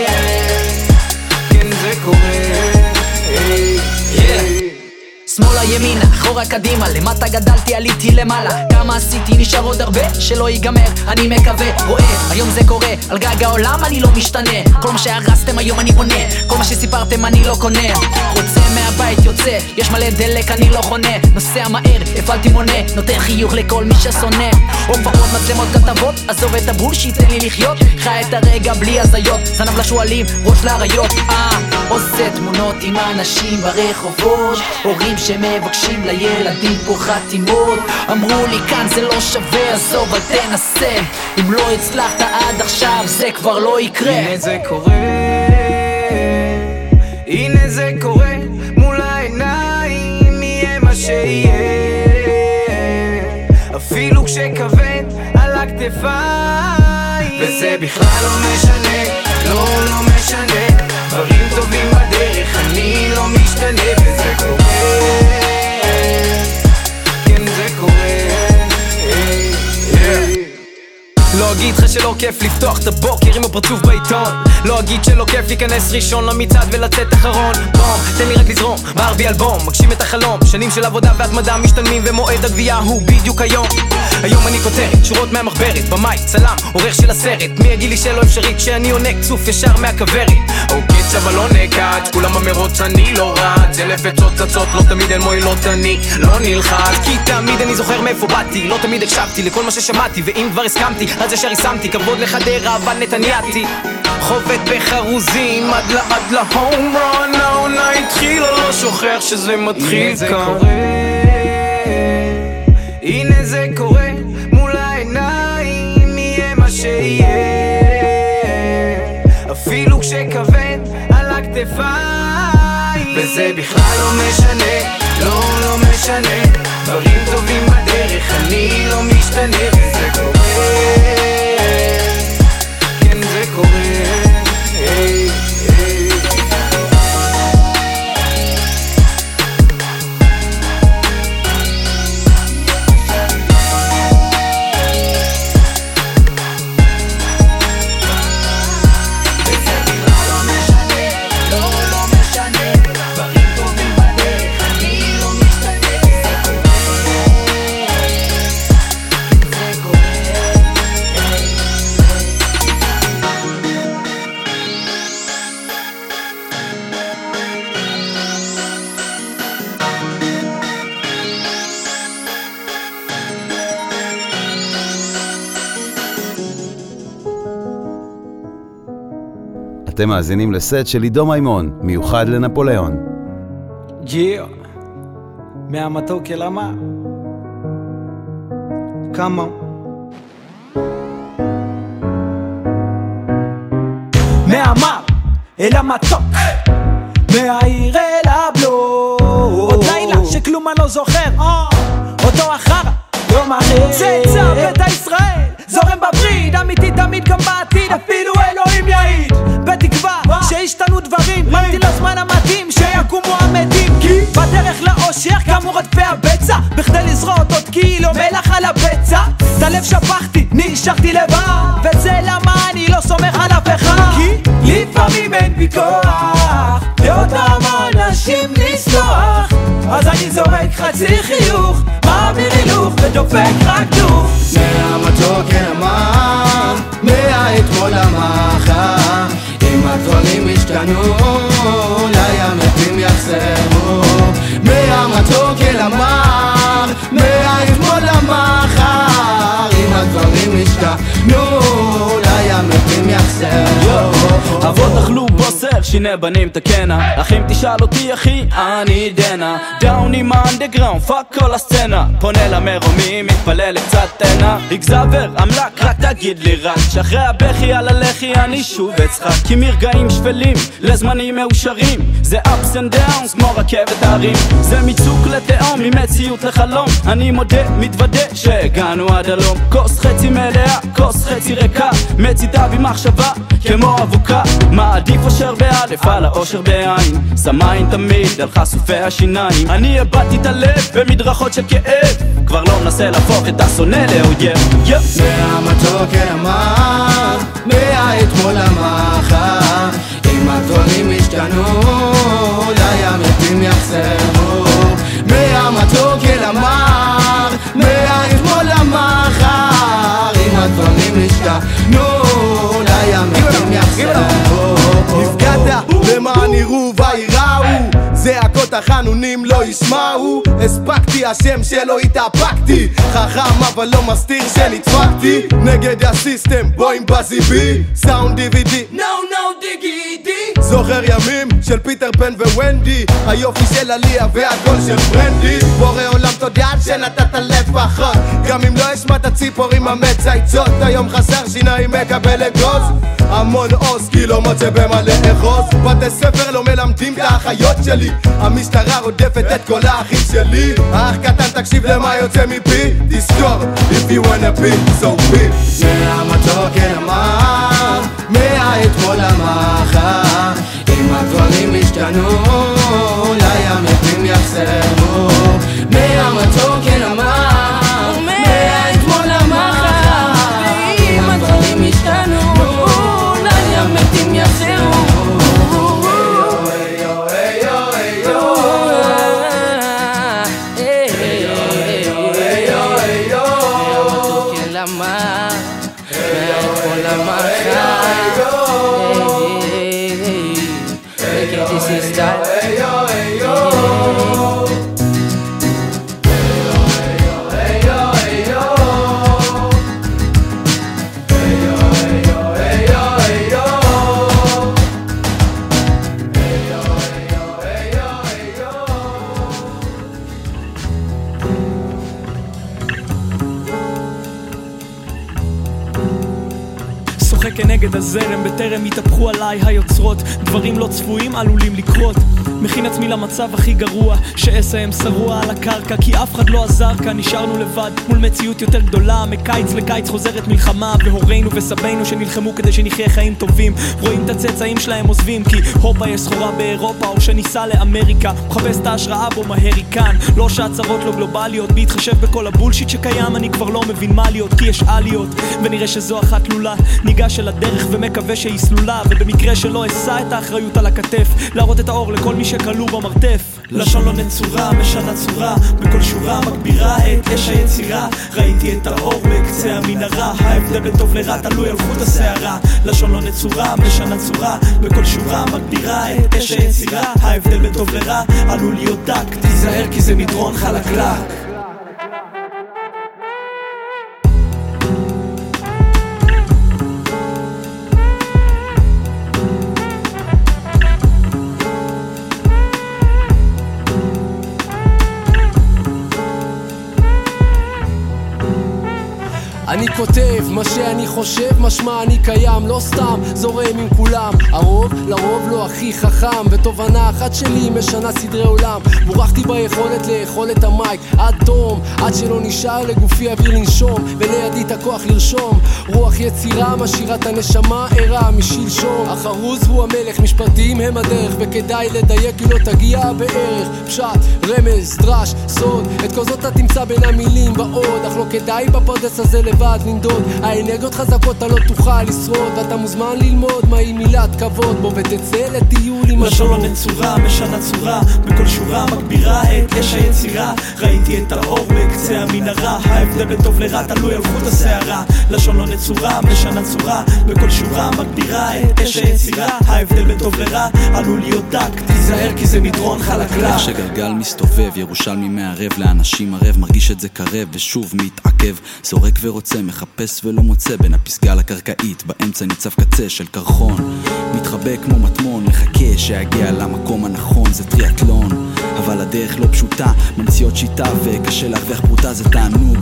שמאלה ימינה, אחורה קדימה, למטה גדלתי עליתי למעלה. כמה עשיתי נשאר עוד הרבה שלא ייגמר. אני מקווה, רואה, היום זה קורה. על גג העולם אני לא משתנה. כל מה שהרסתם היום אני בונה. כל מה שסיפרתם אני לא קונה. רוצה מהבית יוצא, יש מלא דלק אני לא חונה. נוסע מהר, הפעלתי מונה. נותן חיוך לכל מי ששונא. הופעות מצלמות כתבות, עזוב את הבולשיט תן לי לחיות. חי את הרגע בלי הזיות. זנב לשועלים, ראש לאריות. אה, עושה תמונות עם אנשים ברחובות. הורים שמבקשים לילדים פה חתימות. אמרו לי כאן זה לא שווה, עזוב אל תנסה. אם לא הצלחת עד עכשיו זה כבר לא יקרה. הנה זה קורה. הנה זה קורה מול העיניים יהיה מה שיהיה. אפילו כשכבד על הכתפיים. וזה בכלל לא משנה, לא, לא משנה דברים טובים בדרך, אני לא משתנה וזה קורה לא אגיד לך שלא כיף לפתוח את הבוקר עם הפרצוף בעיתון. לא אגיד שלא כיף להיכנס ראשון למצעד ולצאת אחרון. בום, תן לי רק לזרום, בער בי אלבום, מגשים את החלום. שנים של עבודה והתמדה משתלמים ומועד הגבייה הוא בדיוק היום. היום אני כותרת, שורות מהמחברת, במאי, צלם, עורך של הסרט. מי יגיד לי שלא אפשרי כשאני עונה כסוף ישר מהכוורת. אוקיי, אבל לא נקט, כולם במרוץ אני לא רץ. אלף עצות צצות, לא תמיד הן מועילות אני לא נלחץ. כי תמיד אני זוכר מאיפה באתי לא תמיד הקשבתי לכל מה ששמעתי ואם כבר הסכמתי אז ישר יישמתי כבוד לחדרה אבל נתנייתי חובט בחרוזים עד לעד להום רון העונה התחילה לא שוכח שזה מתחיל כאן. הנה זה קורה מול העיניים יהיה מה שיהיה. אפילו כשכבד על הכתפיים. זה בכלל לא משנה, לא, לא משנה. דברים טובים בדרך, אני לא משתנה וזה קורה אתם מאזינים לסט של עידו מימון, מיוחד לנפוליאון. ג'יו, מהמתוק אל המה. כמה? מהמה אל המתוק, מהעיר אל הבלוק. עוד לילה שכלום אני לא זוכר, אותו אחר, יום אחר. צאצא ביתא ישראל, זורם בווריד, אמיתי תמיד גם בעתיד, אפילו אלוהים יעיד. בתקווה שהשתנו דברים, ממתין לזמן המתאים שיקומו המתים. כי בדרך לאושר קמו רדפי הבצע, בכדי לזרות עוד קילו מלח על הבצע. את הלב שפכתי, נשארתי לבד, וזה למה אני לא סומך על אף אחד. כי לפעמים אין בי כוח, לאותם אנשים לסלוח. אז אני זורק חצי חיוך, מעביר הילוך ודופק רק דוך. מהמתוק אל המר, מהאתמול למחר. אם הדברים ישתנו, אולי המתים יחזרו. מהמתוק אל המר, מהאתמול למחר. אם הדברים ישתנו, אולי המתים יחזרו. אבות אכלו בוסר, שיני בנים תקנה אחים תשאל אותי אחי, אני דנה. דאון עם האנדגראונד, פאק כל הסצנה. פונה למרומים, מתפלל לקצת תנע אקזבר, אמל"ק, רק תגיד לי רק. שאחרי הבכי על הלחי אני שוב אצחק. כי מרגעים שפלים לזמנים מאושרים. זה ups and downs כמו רכבת הרים. זה מצוק לתהום, ממציאות לחלום. אני מודה, מתוודה שהגענו עד הלום. כוס חצי מלאה, כוס חצי ריקה. מצידה במחשבה כמו אבוקה. מעדיף אושר באלף על האושר בעין. עין תמיד על חשופי השיניים. אני איבדתי את הלב במדרכות של כאב. כבר לא מנסה להפוך את השונא לאויב. מהמתוק אל המר, מהאתמול למחר. אם הדברים ישתנו, אולי המתים יחזרו. מהמתוק אל המר, מהאתמול למחר. אם הדברים ישתנו, אולי המתים יחזרו למען יראו ויראו זעקות החנונים לא ישמעו. הספקתי השם שלו התאפקתי. חכם אבל לא מסתיר שנדפקתי נגד הסיסטם בוא עם בזיבי סאונד DVD No no דיגידי זוכר ימים של פיטר פן וונדי היופי של עליה והקול של פרנדי בורא עולם תודה שנתת לב פחות גם אם לא השמעת ציפורים המצייצות היום חסר שיניים מקבל אגוז. המון עוז כי לא מוצא במה לאחוז. בתי ספר לא מלמדים את האחיות שלי. המשטרה רודפת את כל האחים שלי. האח קטן תקשיב למה יוצא מפי. תזכור if you wanna be so be. מהמתוק אל המר, מהאתמול למחר אם הדברים ישתנו, אולי המתים יחזרו מהמתוק כנגד הזרם בטרם יתהפכו עליי היוצרות דברים לא צפויים עלולים לקרות מכין עצמי למצב הכי גרוע שאסיים שרוע על הקרקע כי אף אחד לא עזר כאן נשארנו לבד מול מציאות יותר גדולה מקיץ לקיץ חוזרת מלחמה והורינו וסבינו שנלחמו כדי שנחיה חיים טובים. רואים את הצאצאים שלהם עוזבים כי הופה יש סחורה באירופה או שניסע לאמריקה מחפש את ההשראה בו מהר היא כאן. לא שהצהרות לא גלובליות בהתחשב בכל הבולשיט שקיים אני כבר לא מבין מה להיות כי יש עליות. ונראה שזו אחת תלולה ניגש אל הדרך ומקווה שהיא סלולה ובמקרה שלא אשא את האחריות על הכתף להראות את האור לכל מי שכלוא במרתף. לשון לא נצורה, משנה צורה. בכל שורה מגבירה את אש היצירה. ראיתי את האור בקצה המנהרה. ההבדל בין טוב לרע תלוי על חוט השערה לשון לא נצורה, משנה צורה. בכל שורה מגבירה את אש היצירה. ההבדל בין טוב לרע עלול להיות דק תיזהר כי זה מדרון חלקלק אני כותב מה שאני חושב, משמע אני קיים, לא סתם זורם עם כולם. הרוב, לרוב לא הכי חכם, ותובנה אחת שלי משנה סדרי עולם. בורכתי ביכולת לאכול את המייק עד תום, עד שלא נשאר לגופי אוויר לנשום, ולידי את הכוח לרשום. רוח יצירה משאירה את הנשמה ערה משלשום. החרוז הוא המלך, משפטים הם הדרך, וכדאי לדייק כי לא תגיע בערך. פשט, רמז, דרש, סוד, את כל זאת אתה תמצא בין המילים בעוד, אך לא כדאי בפרדס הזה לבד. לבד לנדוד. האנרגיות חזקות אתה לא תוכל לשרוד. ואתה מוזמן ללמוד מהי מילת כבוד. בוא ותצא לטיול עם לשון לא נצורה, משנה צורה בכל שורה מגבירה את אש היצירה. ראיתי את האור בקצה המנהרה ההבדל בין טוב לרע תלוי על חוט השערה. לשון לא נצורה, משנה צורה בכל שורה מגבירה את אש היצירה. ההבדל בין טוב לרע עלול להיות דק תיזהר כי זה מדרון חלקלק. איך שגלגל מסתובב ירושלמי מערב לאנשים ערב מרגיש את זה קרב ושוב מתעכב זורק ורוצה רוצה, מחפש ולא מוצא בין הפסגה לקרקעית, באמצע ניצב קצה של קרחון. מתחבא כמו מטמון, מחכה שיגיע למקום הנכון, זה טריאטלון. אבל הדרך לא פשוטה, ממציאות שיטה וקשה להרוויח פרוטה זה תענוג.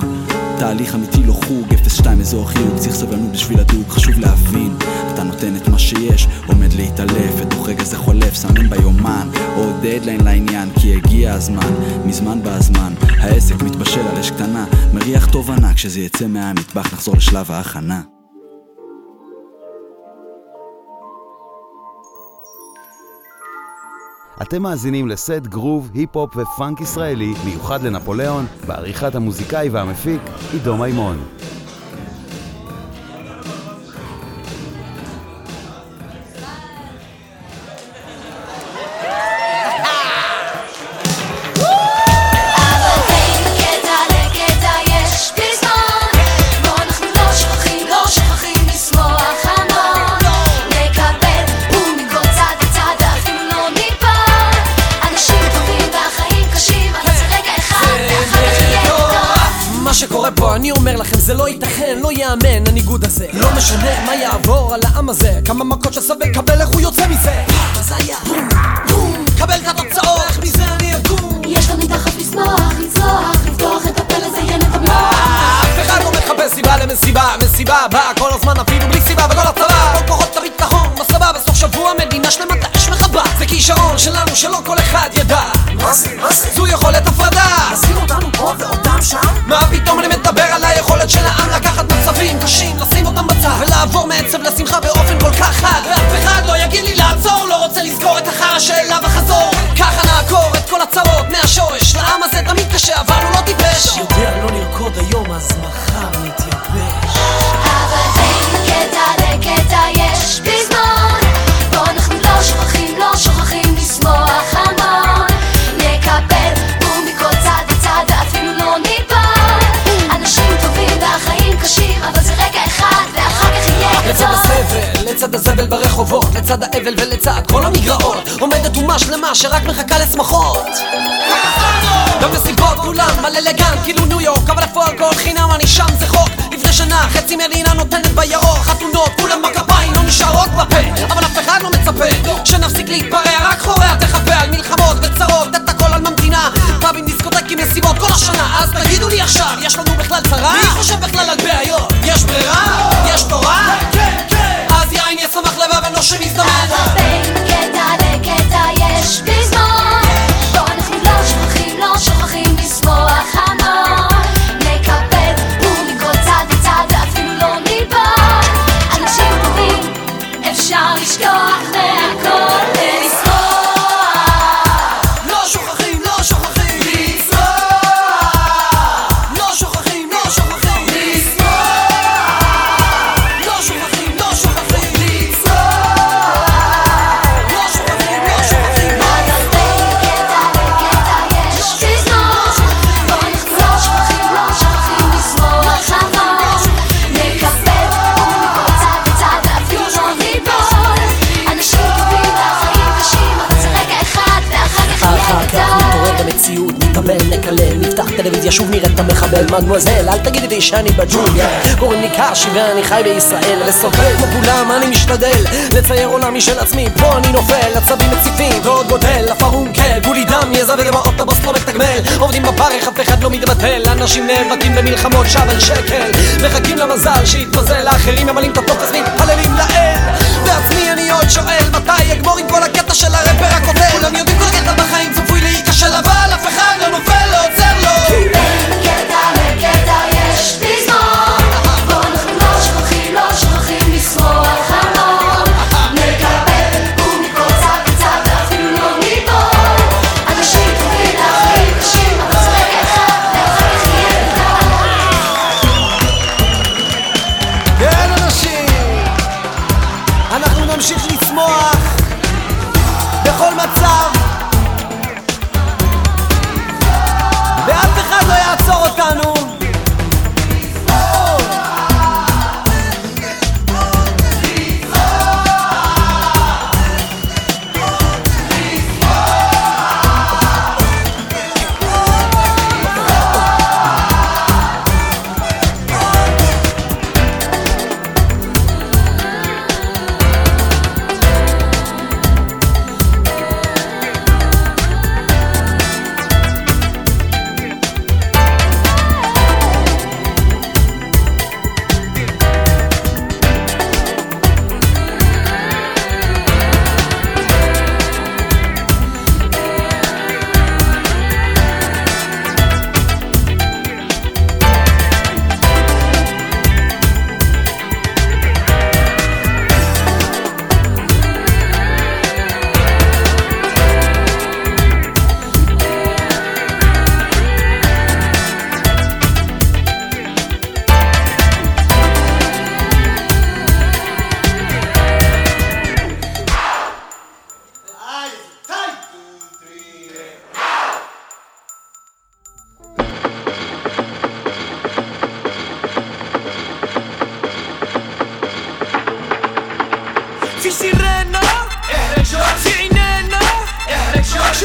תהליך אמיתי לא חוג, 0-2 אזור חיוג, צריך סבלנות בשביל הדוג, חשוב להבין, אתה נותן את מה שיש, עומד להתעלף, ותוך רגע זה חולף, סמן ביומן, או דדליין לעניין, כי הגיע הזמן, מזמן בזמן, העסק מתבשל על אש קטנה, מריח תובנה, כשזה יצא מהמטבח נחזור לשלב ההכנה. אתם מאזינים לסט גרוב, היפ-הופ ופאנק ישראלי מיוחד לנפוליאון, בעריכת המוזיקאי והמפיק עידו מימון. אני אומר לכם, זה לא ייתכן, לא יאמן הניגוד הזה. לא משנה מה יעבור על העם הזה כמה מכות שסבל קבל, איך הוא יוצא מזה? הזיה. קבל את התוצאות, איך מזה אני אקום? יש לנו דחף לשמוח, לצלוח, לפתוח את הפה לזיין את המוח. אף אחד לא מחפש סיבה למסיבה, מסיבה באה כל הזמן אפילו בלי סיבה בכל הצבא. כל כוחות הביטחון, מסבה בסוף שבוע מדינה שלמה מחבה זה כישרון שלנו שלא כל אחד ידע מה זה? מה זה? זו יכולת הפרדה להסיר אותנו פה ואותם שם? מה פתאום אני מדבר על היכולת של העם לקחת מצבים קשים, לשים אותם בצד ולעבור מעצב לשמחה באופן כל כך חד ואף אחד לא יגיד לי לעצור, לא רוצה לזכור את החרא שאליו החזור ככה נעקור את כל הצרות מהשורש לעם הזה תמיד קשה אבל הוא לא טיפש יודע לא לרקוד היום אז מחר לצד הסבל, לצד הזבל ברחובות לצד האבל ולצד כל המגרעות. עומדת אומה שלמה שרק מחכה לשמחות. גם מסיבות כולם מלא לגן כאילו ניו יורק אבל איפה הכל חינם אני שם זה חוק. לפני שנה חצי מדינה נותנת בירוק חתונות כולם בכפיים לא נשארות בפה. אבל אף אחד לא מצפה שנפסיק להתפרע רק חורע תחפה על מלחמות וצרות על ממתינה פאבים דיסקוטקים מסיבות כל השנה אז תגידו לי עכשיו יש לנו בכלל צרה? מי חושב בכלל על בעיות? יש ברירה? יש תורה? כן כן אז יין ישמח לבב אנוש שמזדמן נראה את המחבל, מדמוזל, אל תגידי לי שאני בג'ונגל. קוראים לי קאשי ואני חי בישראל, וסובל כמו כולם, אני משתדל. לצייר עולם משל עצמי, פה אני נופל, עצבים מציפים, ועוד גודל, הפרונקל, כולי דם, יזע ודמעות, הבוס לא מתגמל, עובדים בפרך, אף אחד לא מתבטל, אנשים נאבקים במלחמות שווא על שקל, מחכים למזל שיתמזל, האחרים ממלאים את הטופס, מתפללים לאל, בעצמי אני עוד שואל, מתי אגמור עם כל הקטע של הרפר הקוטל, כולם יודעים כל קטע בחיים צפוי להיכשל, אבל אף אחד לא נופל,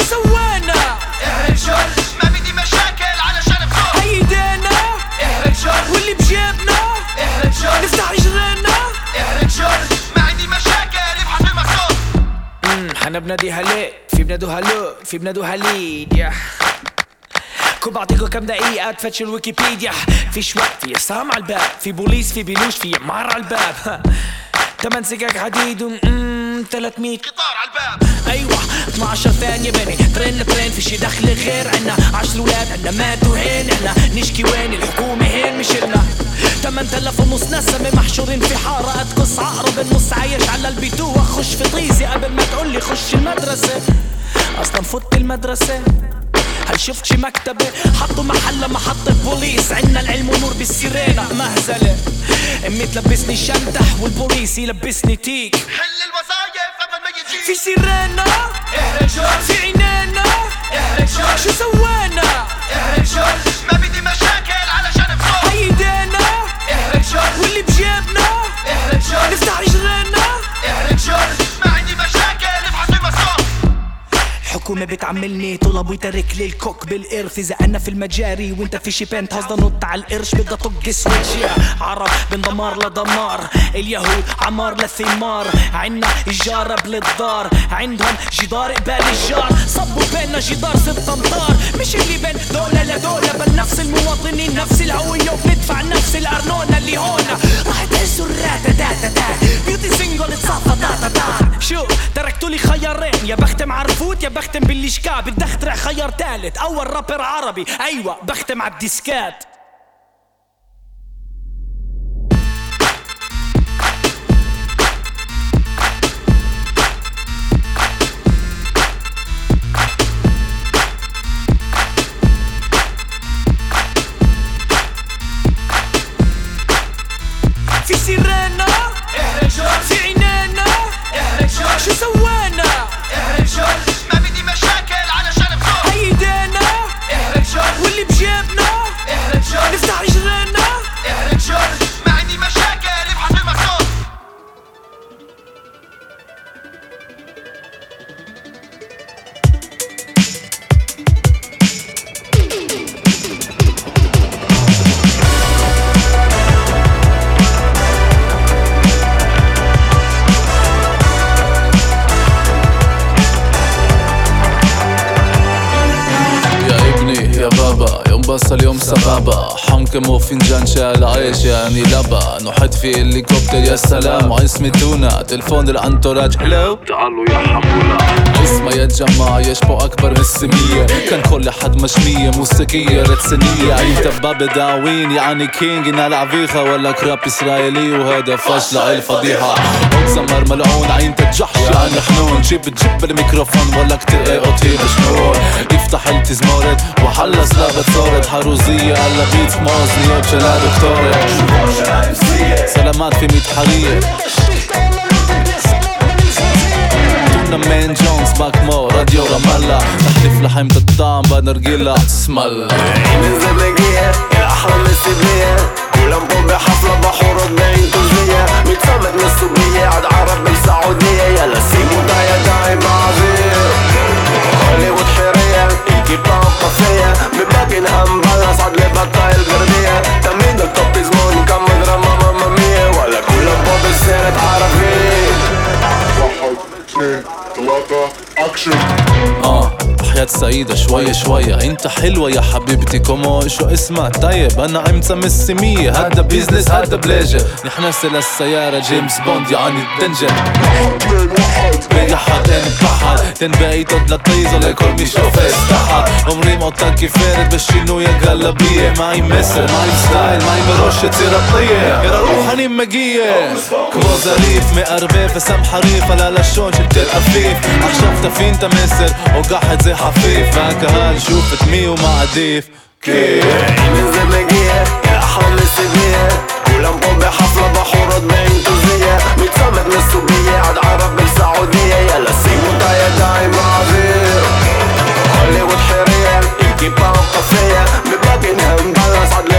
شو سوينا احرق جورج. ما بدي مشاكل علشان بصوت ايدينا. احرق جورج. واللي بجيبنا. احرق جورج. نفتح رجلينا احرق جورج. ما عندي مشاكل ابحث بالمكتوب إحنا بناديها ليه في بنادوها لو في بنادوها ليد يا كون بعطيكم كم دقيقة. تفتشوا الويكيبيديا. فيش وقت في عصام على الباب. في بوليس في بلوش في عمار على الباب. تمن سكك حديد و 300 قطار على الباب. أيوه 12 ثانية بني. ترين لترين في شي دخل غير عنا. 10 ولاد عنا ماتوا هين إحنا نشكي وين؟ الحكومة هين مش النا 8000 ونص نسمة محشورين في حارة. أتقص عقرب النص عايش على البيتوة خش في طيزي قبل ما تقولي خش المدرسة. أصلا فوت المدرسة. هل شفت شي مكتبة؟ حطوا محلها محطة بوليس. عنا العلم ونور بالسيرينا. مهزلة. أمي تلبسني شنطة والبوليس يلبسني تيك. حل يجي في احرق جورج في عينينا. احرق جورج شو سوينا احرق جورج ما بدي مشاكل علشان بصوت. ايدينا احرق جورج واللي بجيبنا. جورج نفتح رجلينا. احرق جورج الحكومة بتعملني طلب ويترك لي الكوك بالقرف. إذا أنا في المجاري وأنت في شي بنت هصدا نط على القرش بدها طق سويتش يا عرب من دمار لدمار. اليهود عمار لثمار. عنا الجارة بالدار. عندهم جدار قبال الجار. صبوا بيننا جدار ست أمتار. مش اللي بين دولة لدولة بل نفس المواطنين نفس الهوية وبندفع نفس الأرنونة اللي هونا. راح تهزوا الراتا تاتا تا بيوتي سينجل اتصفى تاتا تا شو تركتوا لي خيارين. يا بختم عرفوت يا بختم بالليشكا بدي اخترع خيار تالت. أول رابر عربي. أيوه بختم عالديسكات في سيرنا احرق جورج في عينينا. احرق جورج شو سوينا؟ افتح رجلينا احرق جورج ما عندي مشاكل ابحث المقصود يا ابني يا بابا يوم بس اليوم سبابة. طعمكم فنجان شال عيش يعني لبا. نحط في هليكوبتر يا سلام. واسمي تونا تلفون الانتوراج هلو تعالوا يا حمولا اسمها يا جماعة يشبو أكبر من السمية. كان كل حد مشمية موسيقية رتسنية انت بباب داوين يعني كينج نلعب فيخة ولا كراب إسرائيلي وهذا فشل الفضيحة زمر ملعون عين تجحش يعني حنون جيب تجيب الميكروفون. ولا كتير اي اوتي مشنون يفتح التزمورت وحلص لابت ثورت حروزية. على بيت האוזניות של הדוקטוריה סלמת פימית חריה מן ג'ונס בא כמו רדיו רמאללה נחליף לכם את הטעם בנרגילה שמאללה הנה זה מגיע, אל אחלה מסיביה כולם פה בחפלה בחורות בעין טוביה מצומת מסוביה עד ערב בסעודיה יאללה שימו את הידיים באוויר הוליווד חיריה سعيدة شوية شوية. انت حلوة يا حبيبتي كومو شو اسمها؟ طيب أنا عمتة مسمية هذا بيزنس هذا بليجر نحن سلا السيارة جيمس بوند يعني الدنجر פחות ביחד אין פחד, תן בעיטות לטריזו לכל מי שתופס תחת אומרים אותה כפרת בשינוי הגלביה אה, מה עם מסר, מה עם סטייל, מה עם ראש יציר הפריה הרוח אני מגיע. כמו זריף, מערבב ושם חריף על הלשון של תל אביב. עכשיו תבין את המסר, הוגח את זה חפיף. והקהל שוב את מי הוא מעדיף. כן. כי אם זה מגיע, יא חומס הגיע מסיביה כולם פה בחפלה בחורות באינטוזיה מצומת מסוביה עד ערב בסעודיה יאללה שימו את הידיים באוויר הוליווד חיריה עם כיפה וכאפיה מבקינגהם בלאס עד לבתה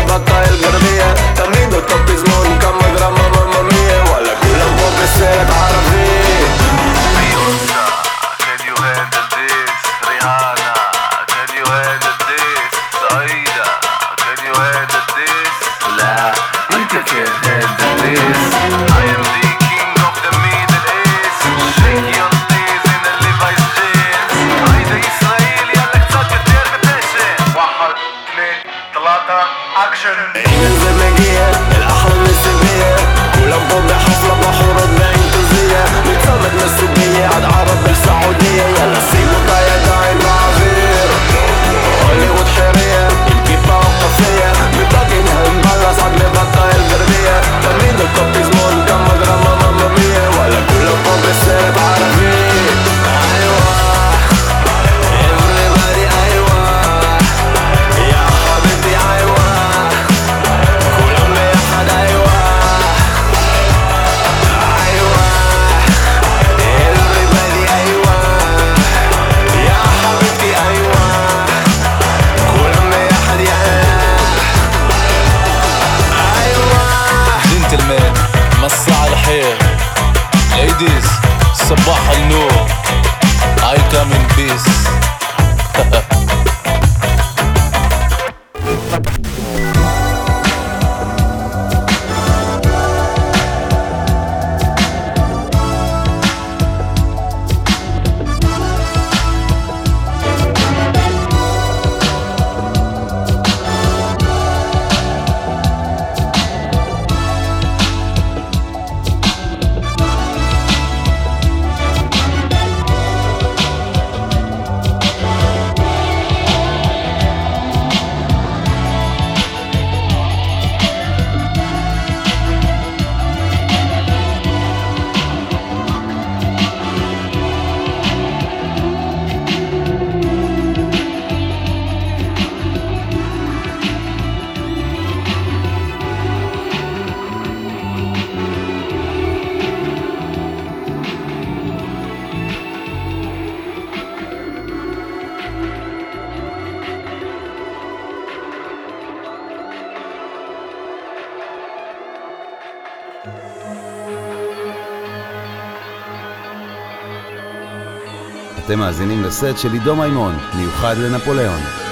לסט של עידו מימון, מיוחד לנפוליאון.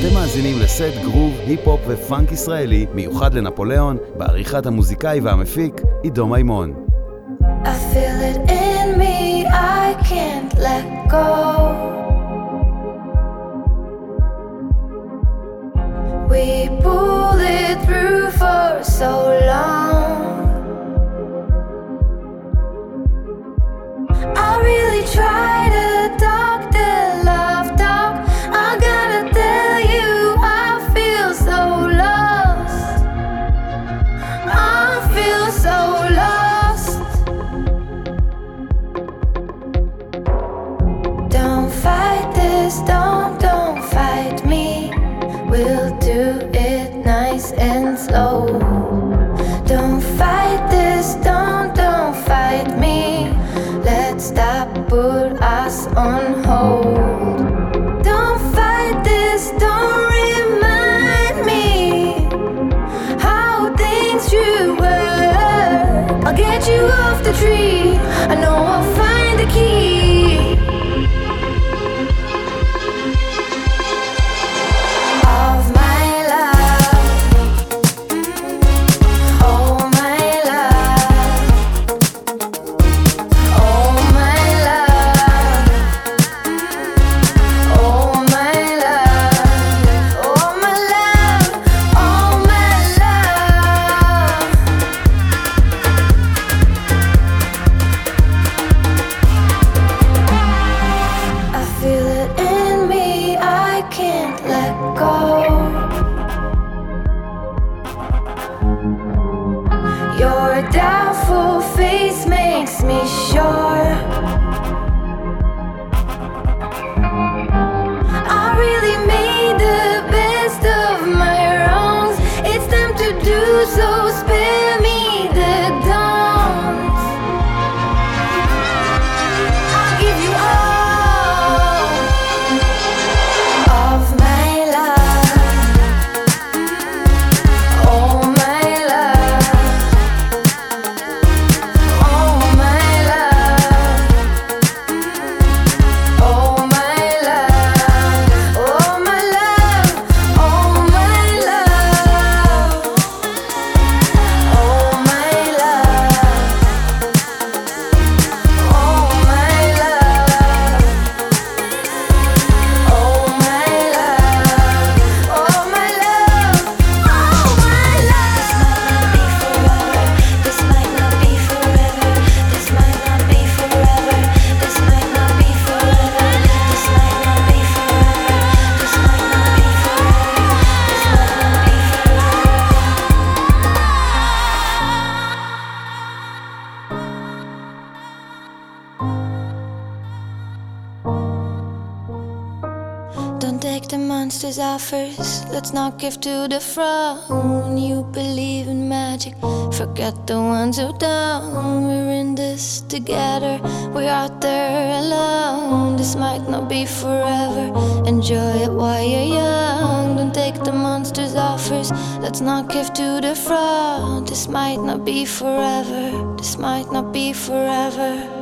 אתם מאזינים לסט גרוב, היפ-הופ ופאנק ישראלי מיוחד לנפוליאון, בעריכת המוזיקאי והמפיק עידו מימון. I really try on hold. Don't fight this, don't remind me how things. I'll get you off the tree. I know to the throne. You believe in magic. Forget the ones who don't. We're in this together. We're out there alone. This might not be forever. Enjoy it while you're young. Don't take the monster's offers. Let's not give to the fraud. This might not be forever. This might not be forever.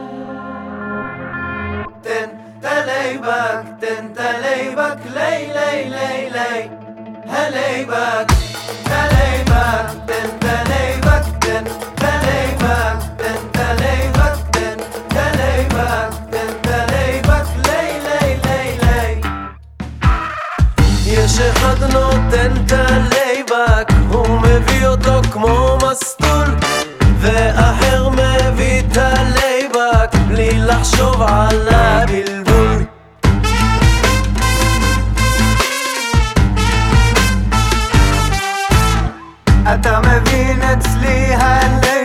Heley bak, heley bak, ben beley bak, ben beley bak, ben beley bak, ben beley bak, ben beley bak, ley ley ley ley. יש אחד נותן את הלייבק, הוא מביא אותו כמו מסטול, ואחר מביא את הלייבק, בלי לחשוב על הבלבול. نتليها الليل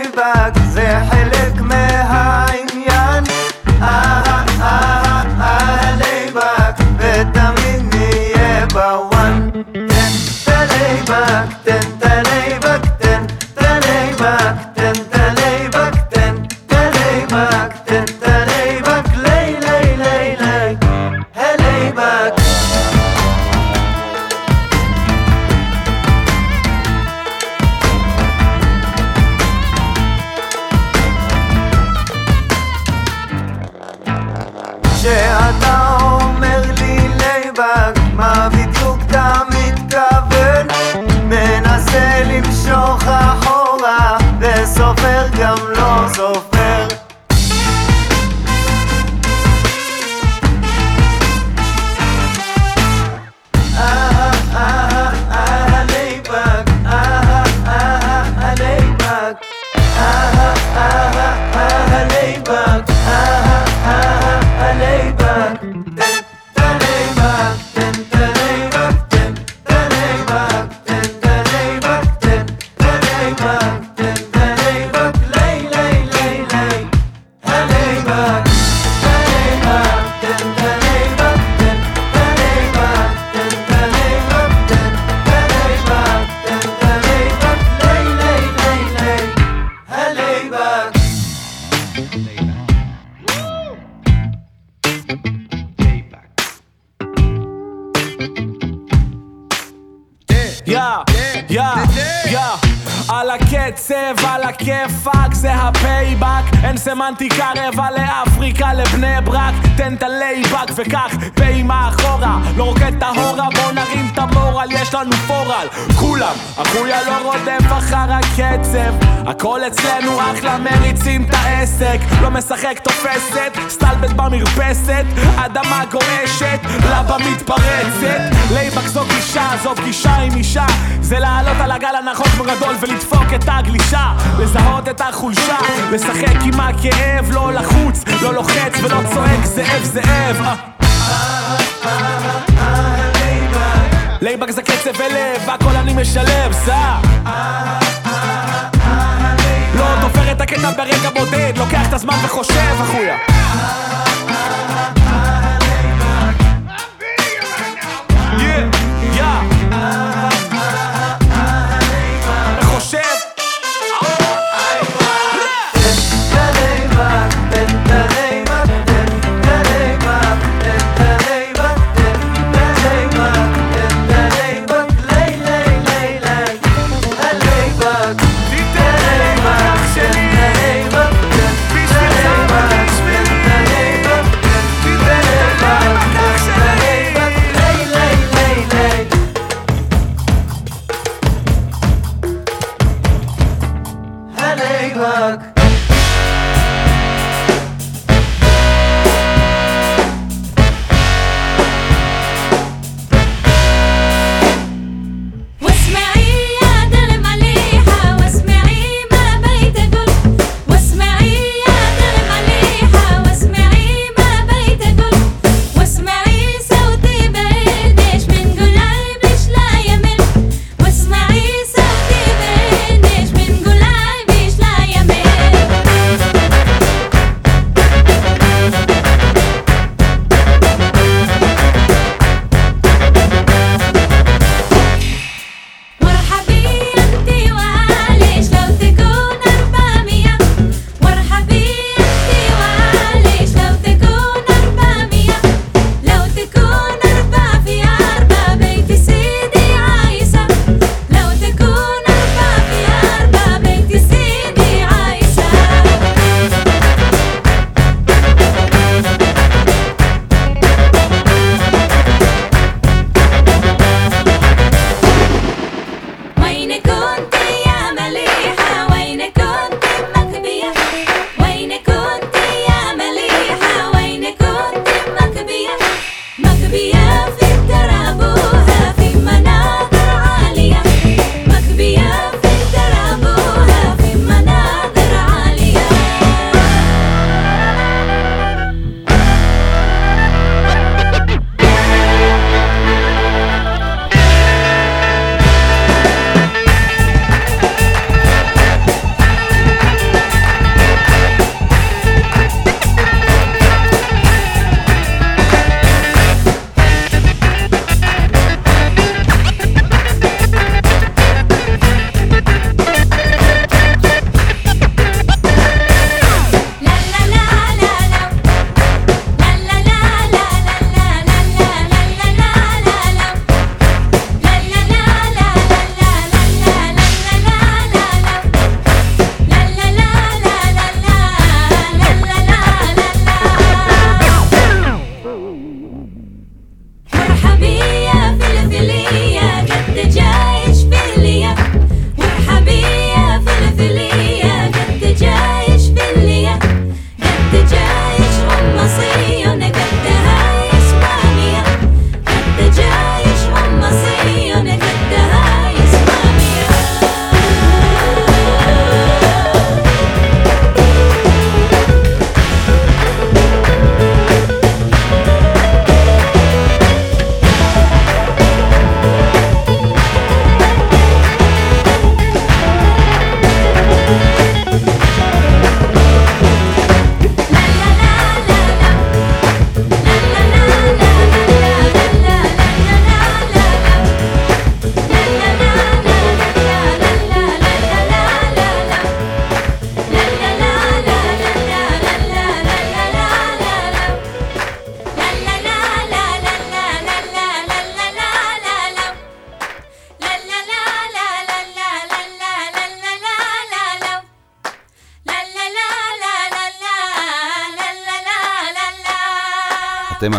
משלם, סע! לא תופר את הקטע ברגע בודד, לוקח את הזמן וחושב, אחויה.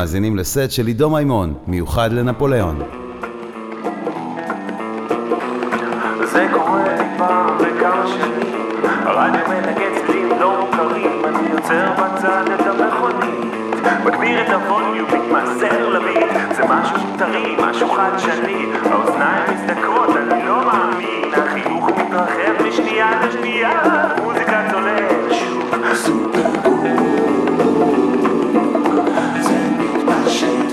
מאזינים לסט של עידו מימון, מיוחד לנפוליאון. זה קורה פעם בכמה שנים. הרדיו מנגן צלילים לא מוכרים. אני יוצר בצד את המכונית. מגביר את הווליום, מתמסר לביט זה משהו טרי, משהו חדשני. האוזניים מזדקרות, אני לא מאמין. החיוך מתרחב משנייה לשנייה. מוזיקה צוללת שוב. סופר מתפשט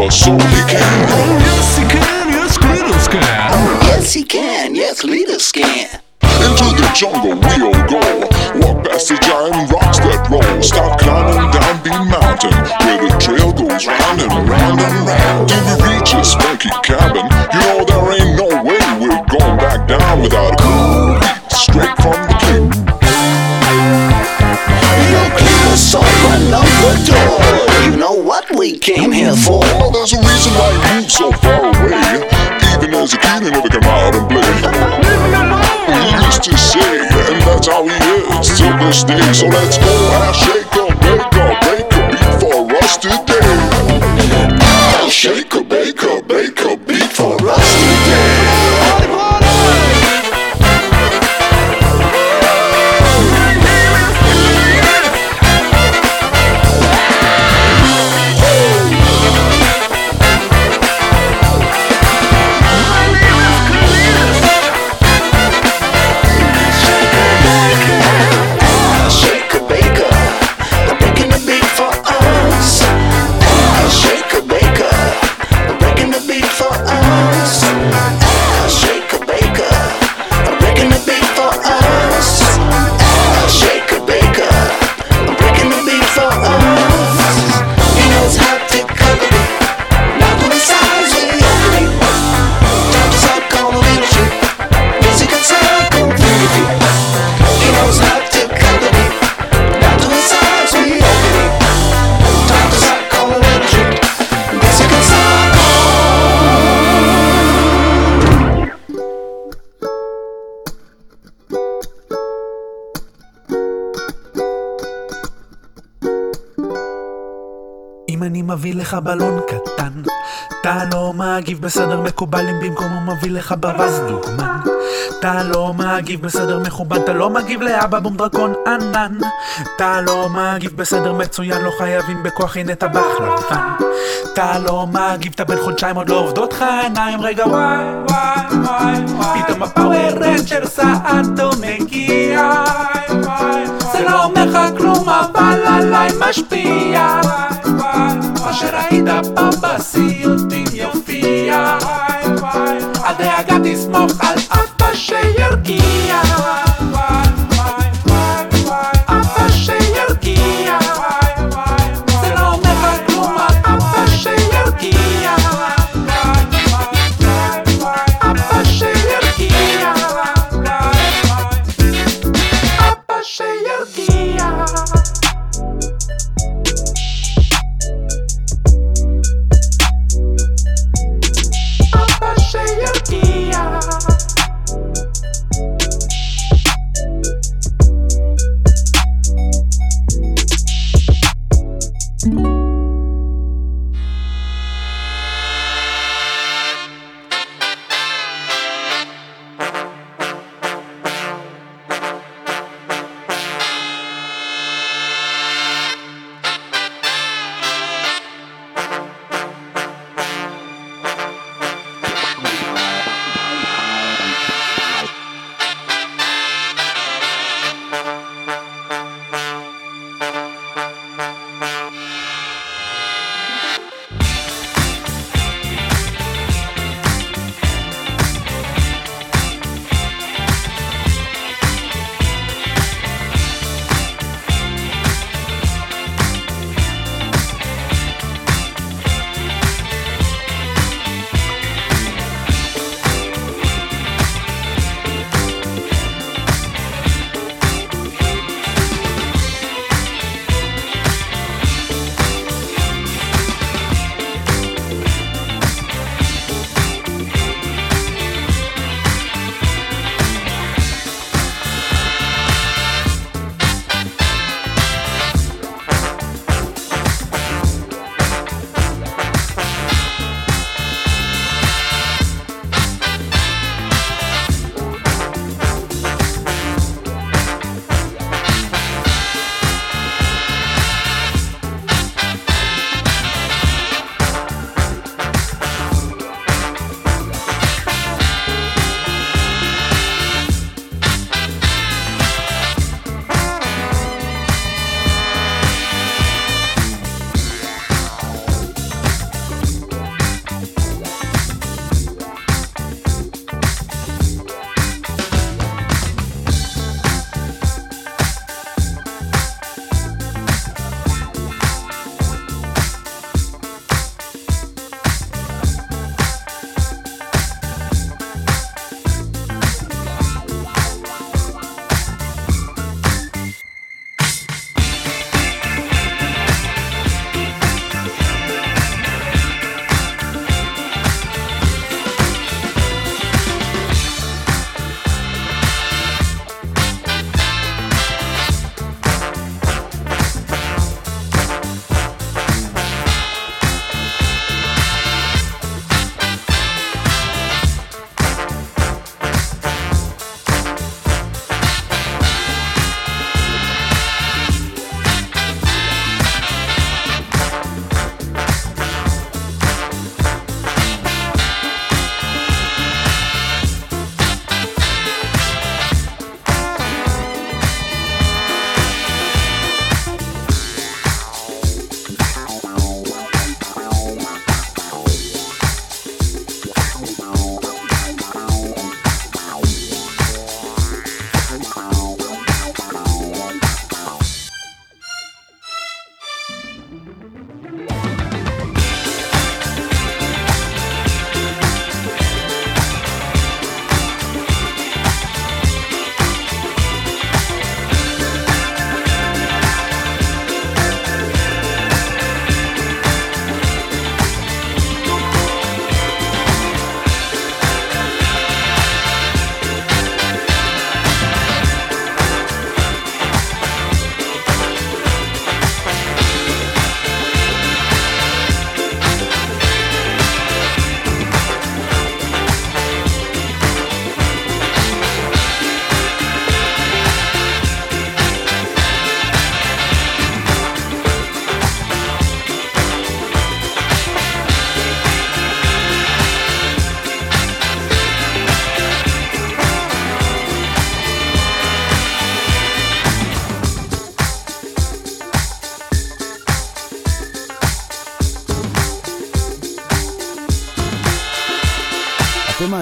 Yes, he can. Yes, Glitter Yes, he can. Yes, Glitter that's how he is till this day. So let's go and I shake לך בלון קטן. אתה לא מגיב בסדר מקובל אם במקום הוא מביא לך ברווז דוגמן אתה לא מגיב בסדר מכובד, אתה לא מגיב לאבא בום דרקון ענן. אתה לא מגיב בסדר מצוין, לא חייבים בכוח הנה טבח לבן. אתה לא מגיב, אתה בן חודשיים עוד לא עובדות לך עיניים. רגע וואי וואי וואי וואי. פתאום הפאוור רנג'ר סעדו מגיע. זה לא אומר לך כלום אבל עליי משפיע מה שראית פעם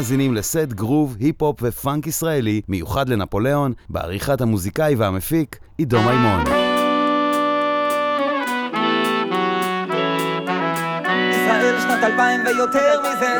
מאזינים לסט גרוב, היפ-הופ ופאנק ישראלי מיוחד לנפוליאון, בעריכת המוזיקאי והמפיק עידו מימון. ישראל שנת אלפיים ויותר מזה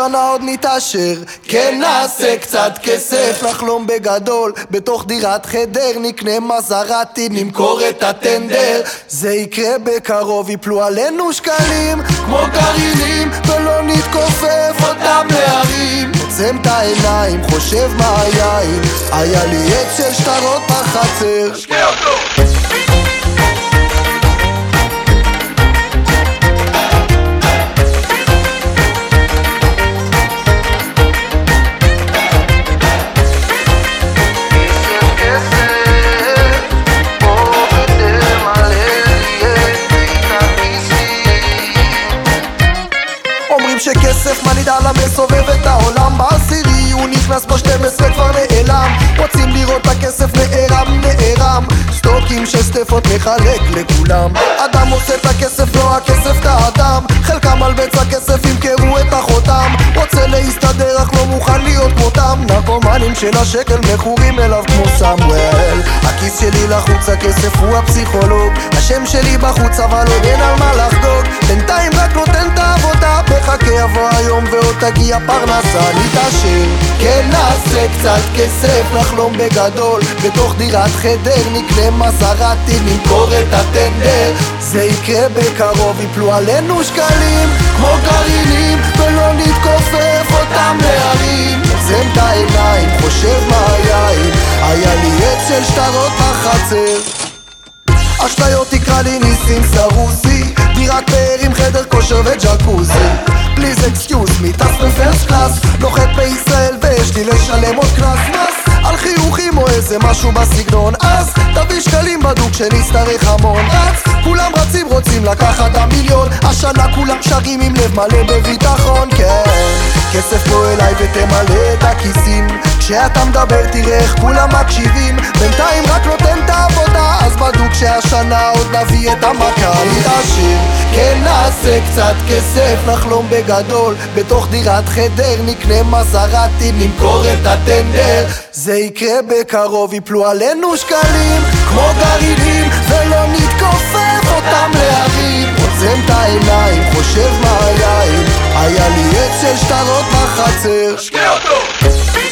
השנה עוד נתעשר, כן נעשה קצת כסף, נחלום בגדול, בתוך דירת חדר, נקנה מזרטי, נמכור את הטנדר, זה יקרה בקרוב, יפלו עלינו שקלים, כמו גרעינים, ולא נתכופף אותם להרים. עוצם את העיניים, חושב מה היין, היה לי עץ של שטרות בחצר. של השקל מכורים אליו כמו סמואל. הכיס שלי לחוץ הכסף הוא הפסיכולוג. השם שלי בחוץ אבל עוד אין על מה לחגוג. בינתיים רק נותן את העבודה מחכה יבוא היום ועוד תגיע פרנסה. נתעשר כן נעשה קצת כסף נחלום בגדול. בתוך דירת חדר נקנה מסרתי נמכור את הטנדר. זה יקרה בקרוב יפלו עלינו שקלים כמו גרעינים ולא נתכופף אותם להרים עוצם את העיניים חושב מה היין. היה לי עץ של שטרות בחצר אשליות תקרא לי ניסים סרוסי. דירת פאר עם חדר כושר וג'קוזי. please excuse me טס ב first class נוחת בישראל ויש לי לשלם עוד קנס מס. על חיוכים או איזה משהו בסגנון אז. תביא שקלים בדוק שנצטרך המון רץ כולם רצים רוצים לקחת המיליון. השנה כולם שרים עם לב מלא בביטחון כן. כסף פה אליי ותמלא את הכיסים כשאתה מדבר תראה איך כולם מקשיבים. בינתיים רק נותן את העבודה אז בדוק שהשנה עוד נביא את המכה. להתעשיר כן נעשה קצת כסף נחלום בגדול. בתוך דירת חדר נקנה מזרטי נמכור את הטנדר. זה יקרה בקרוב יפלו עלינו שקלים כמו גרעינים ולא נתכופף אותם להרים. עוצם את העיניים חושב מה היין היה לי עץ של שטרות בחצר. תשקיע אותו!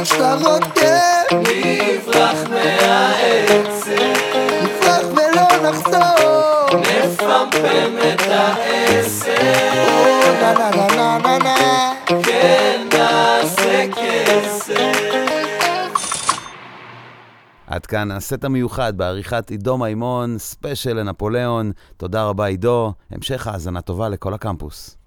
קצת שטרות, כן נברח מהעצם נברח ולא נחזור נפמפם את העשר נה נה נה נה נה כן נעשה כסף עד כאן הסט המיוחד בעריכת עידו מימון, ספיישל לנפוליאון. תודה רבה עידו, המשך האזנה טובה לכל הקמפוס.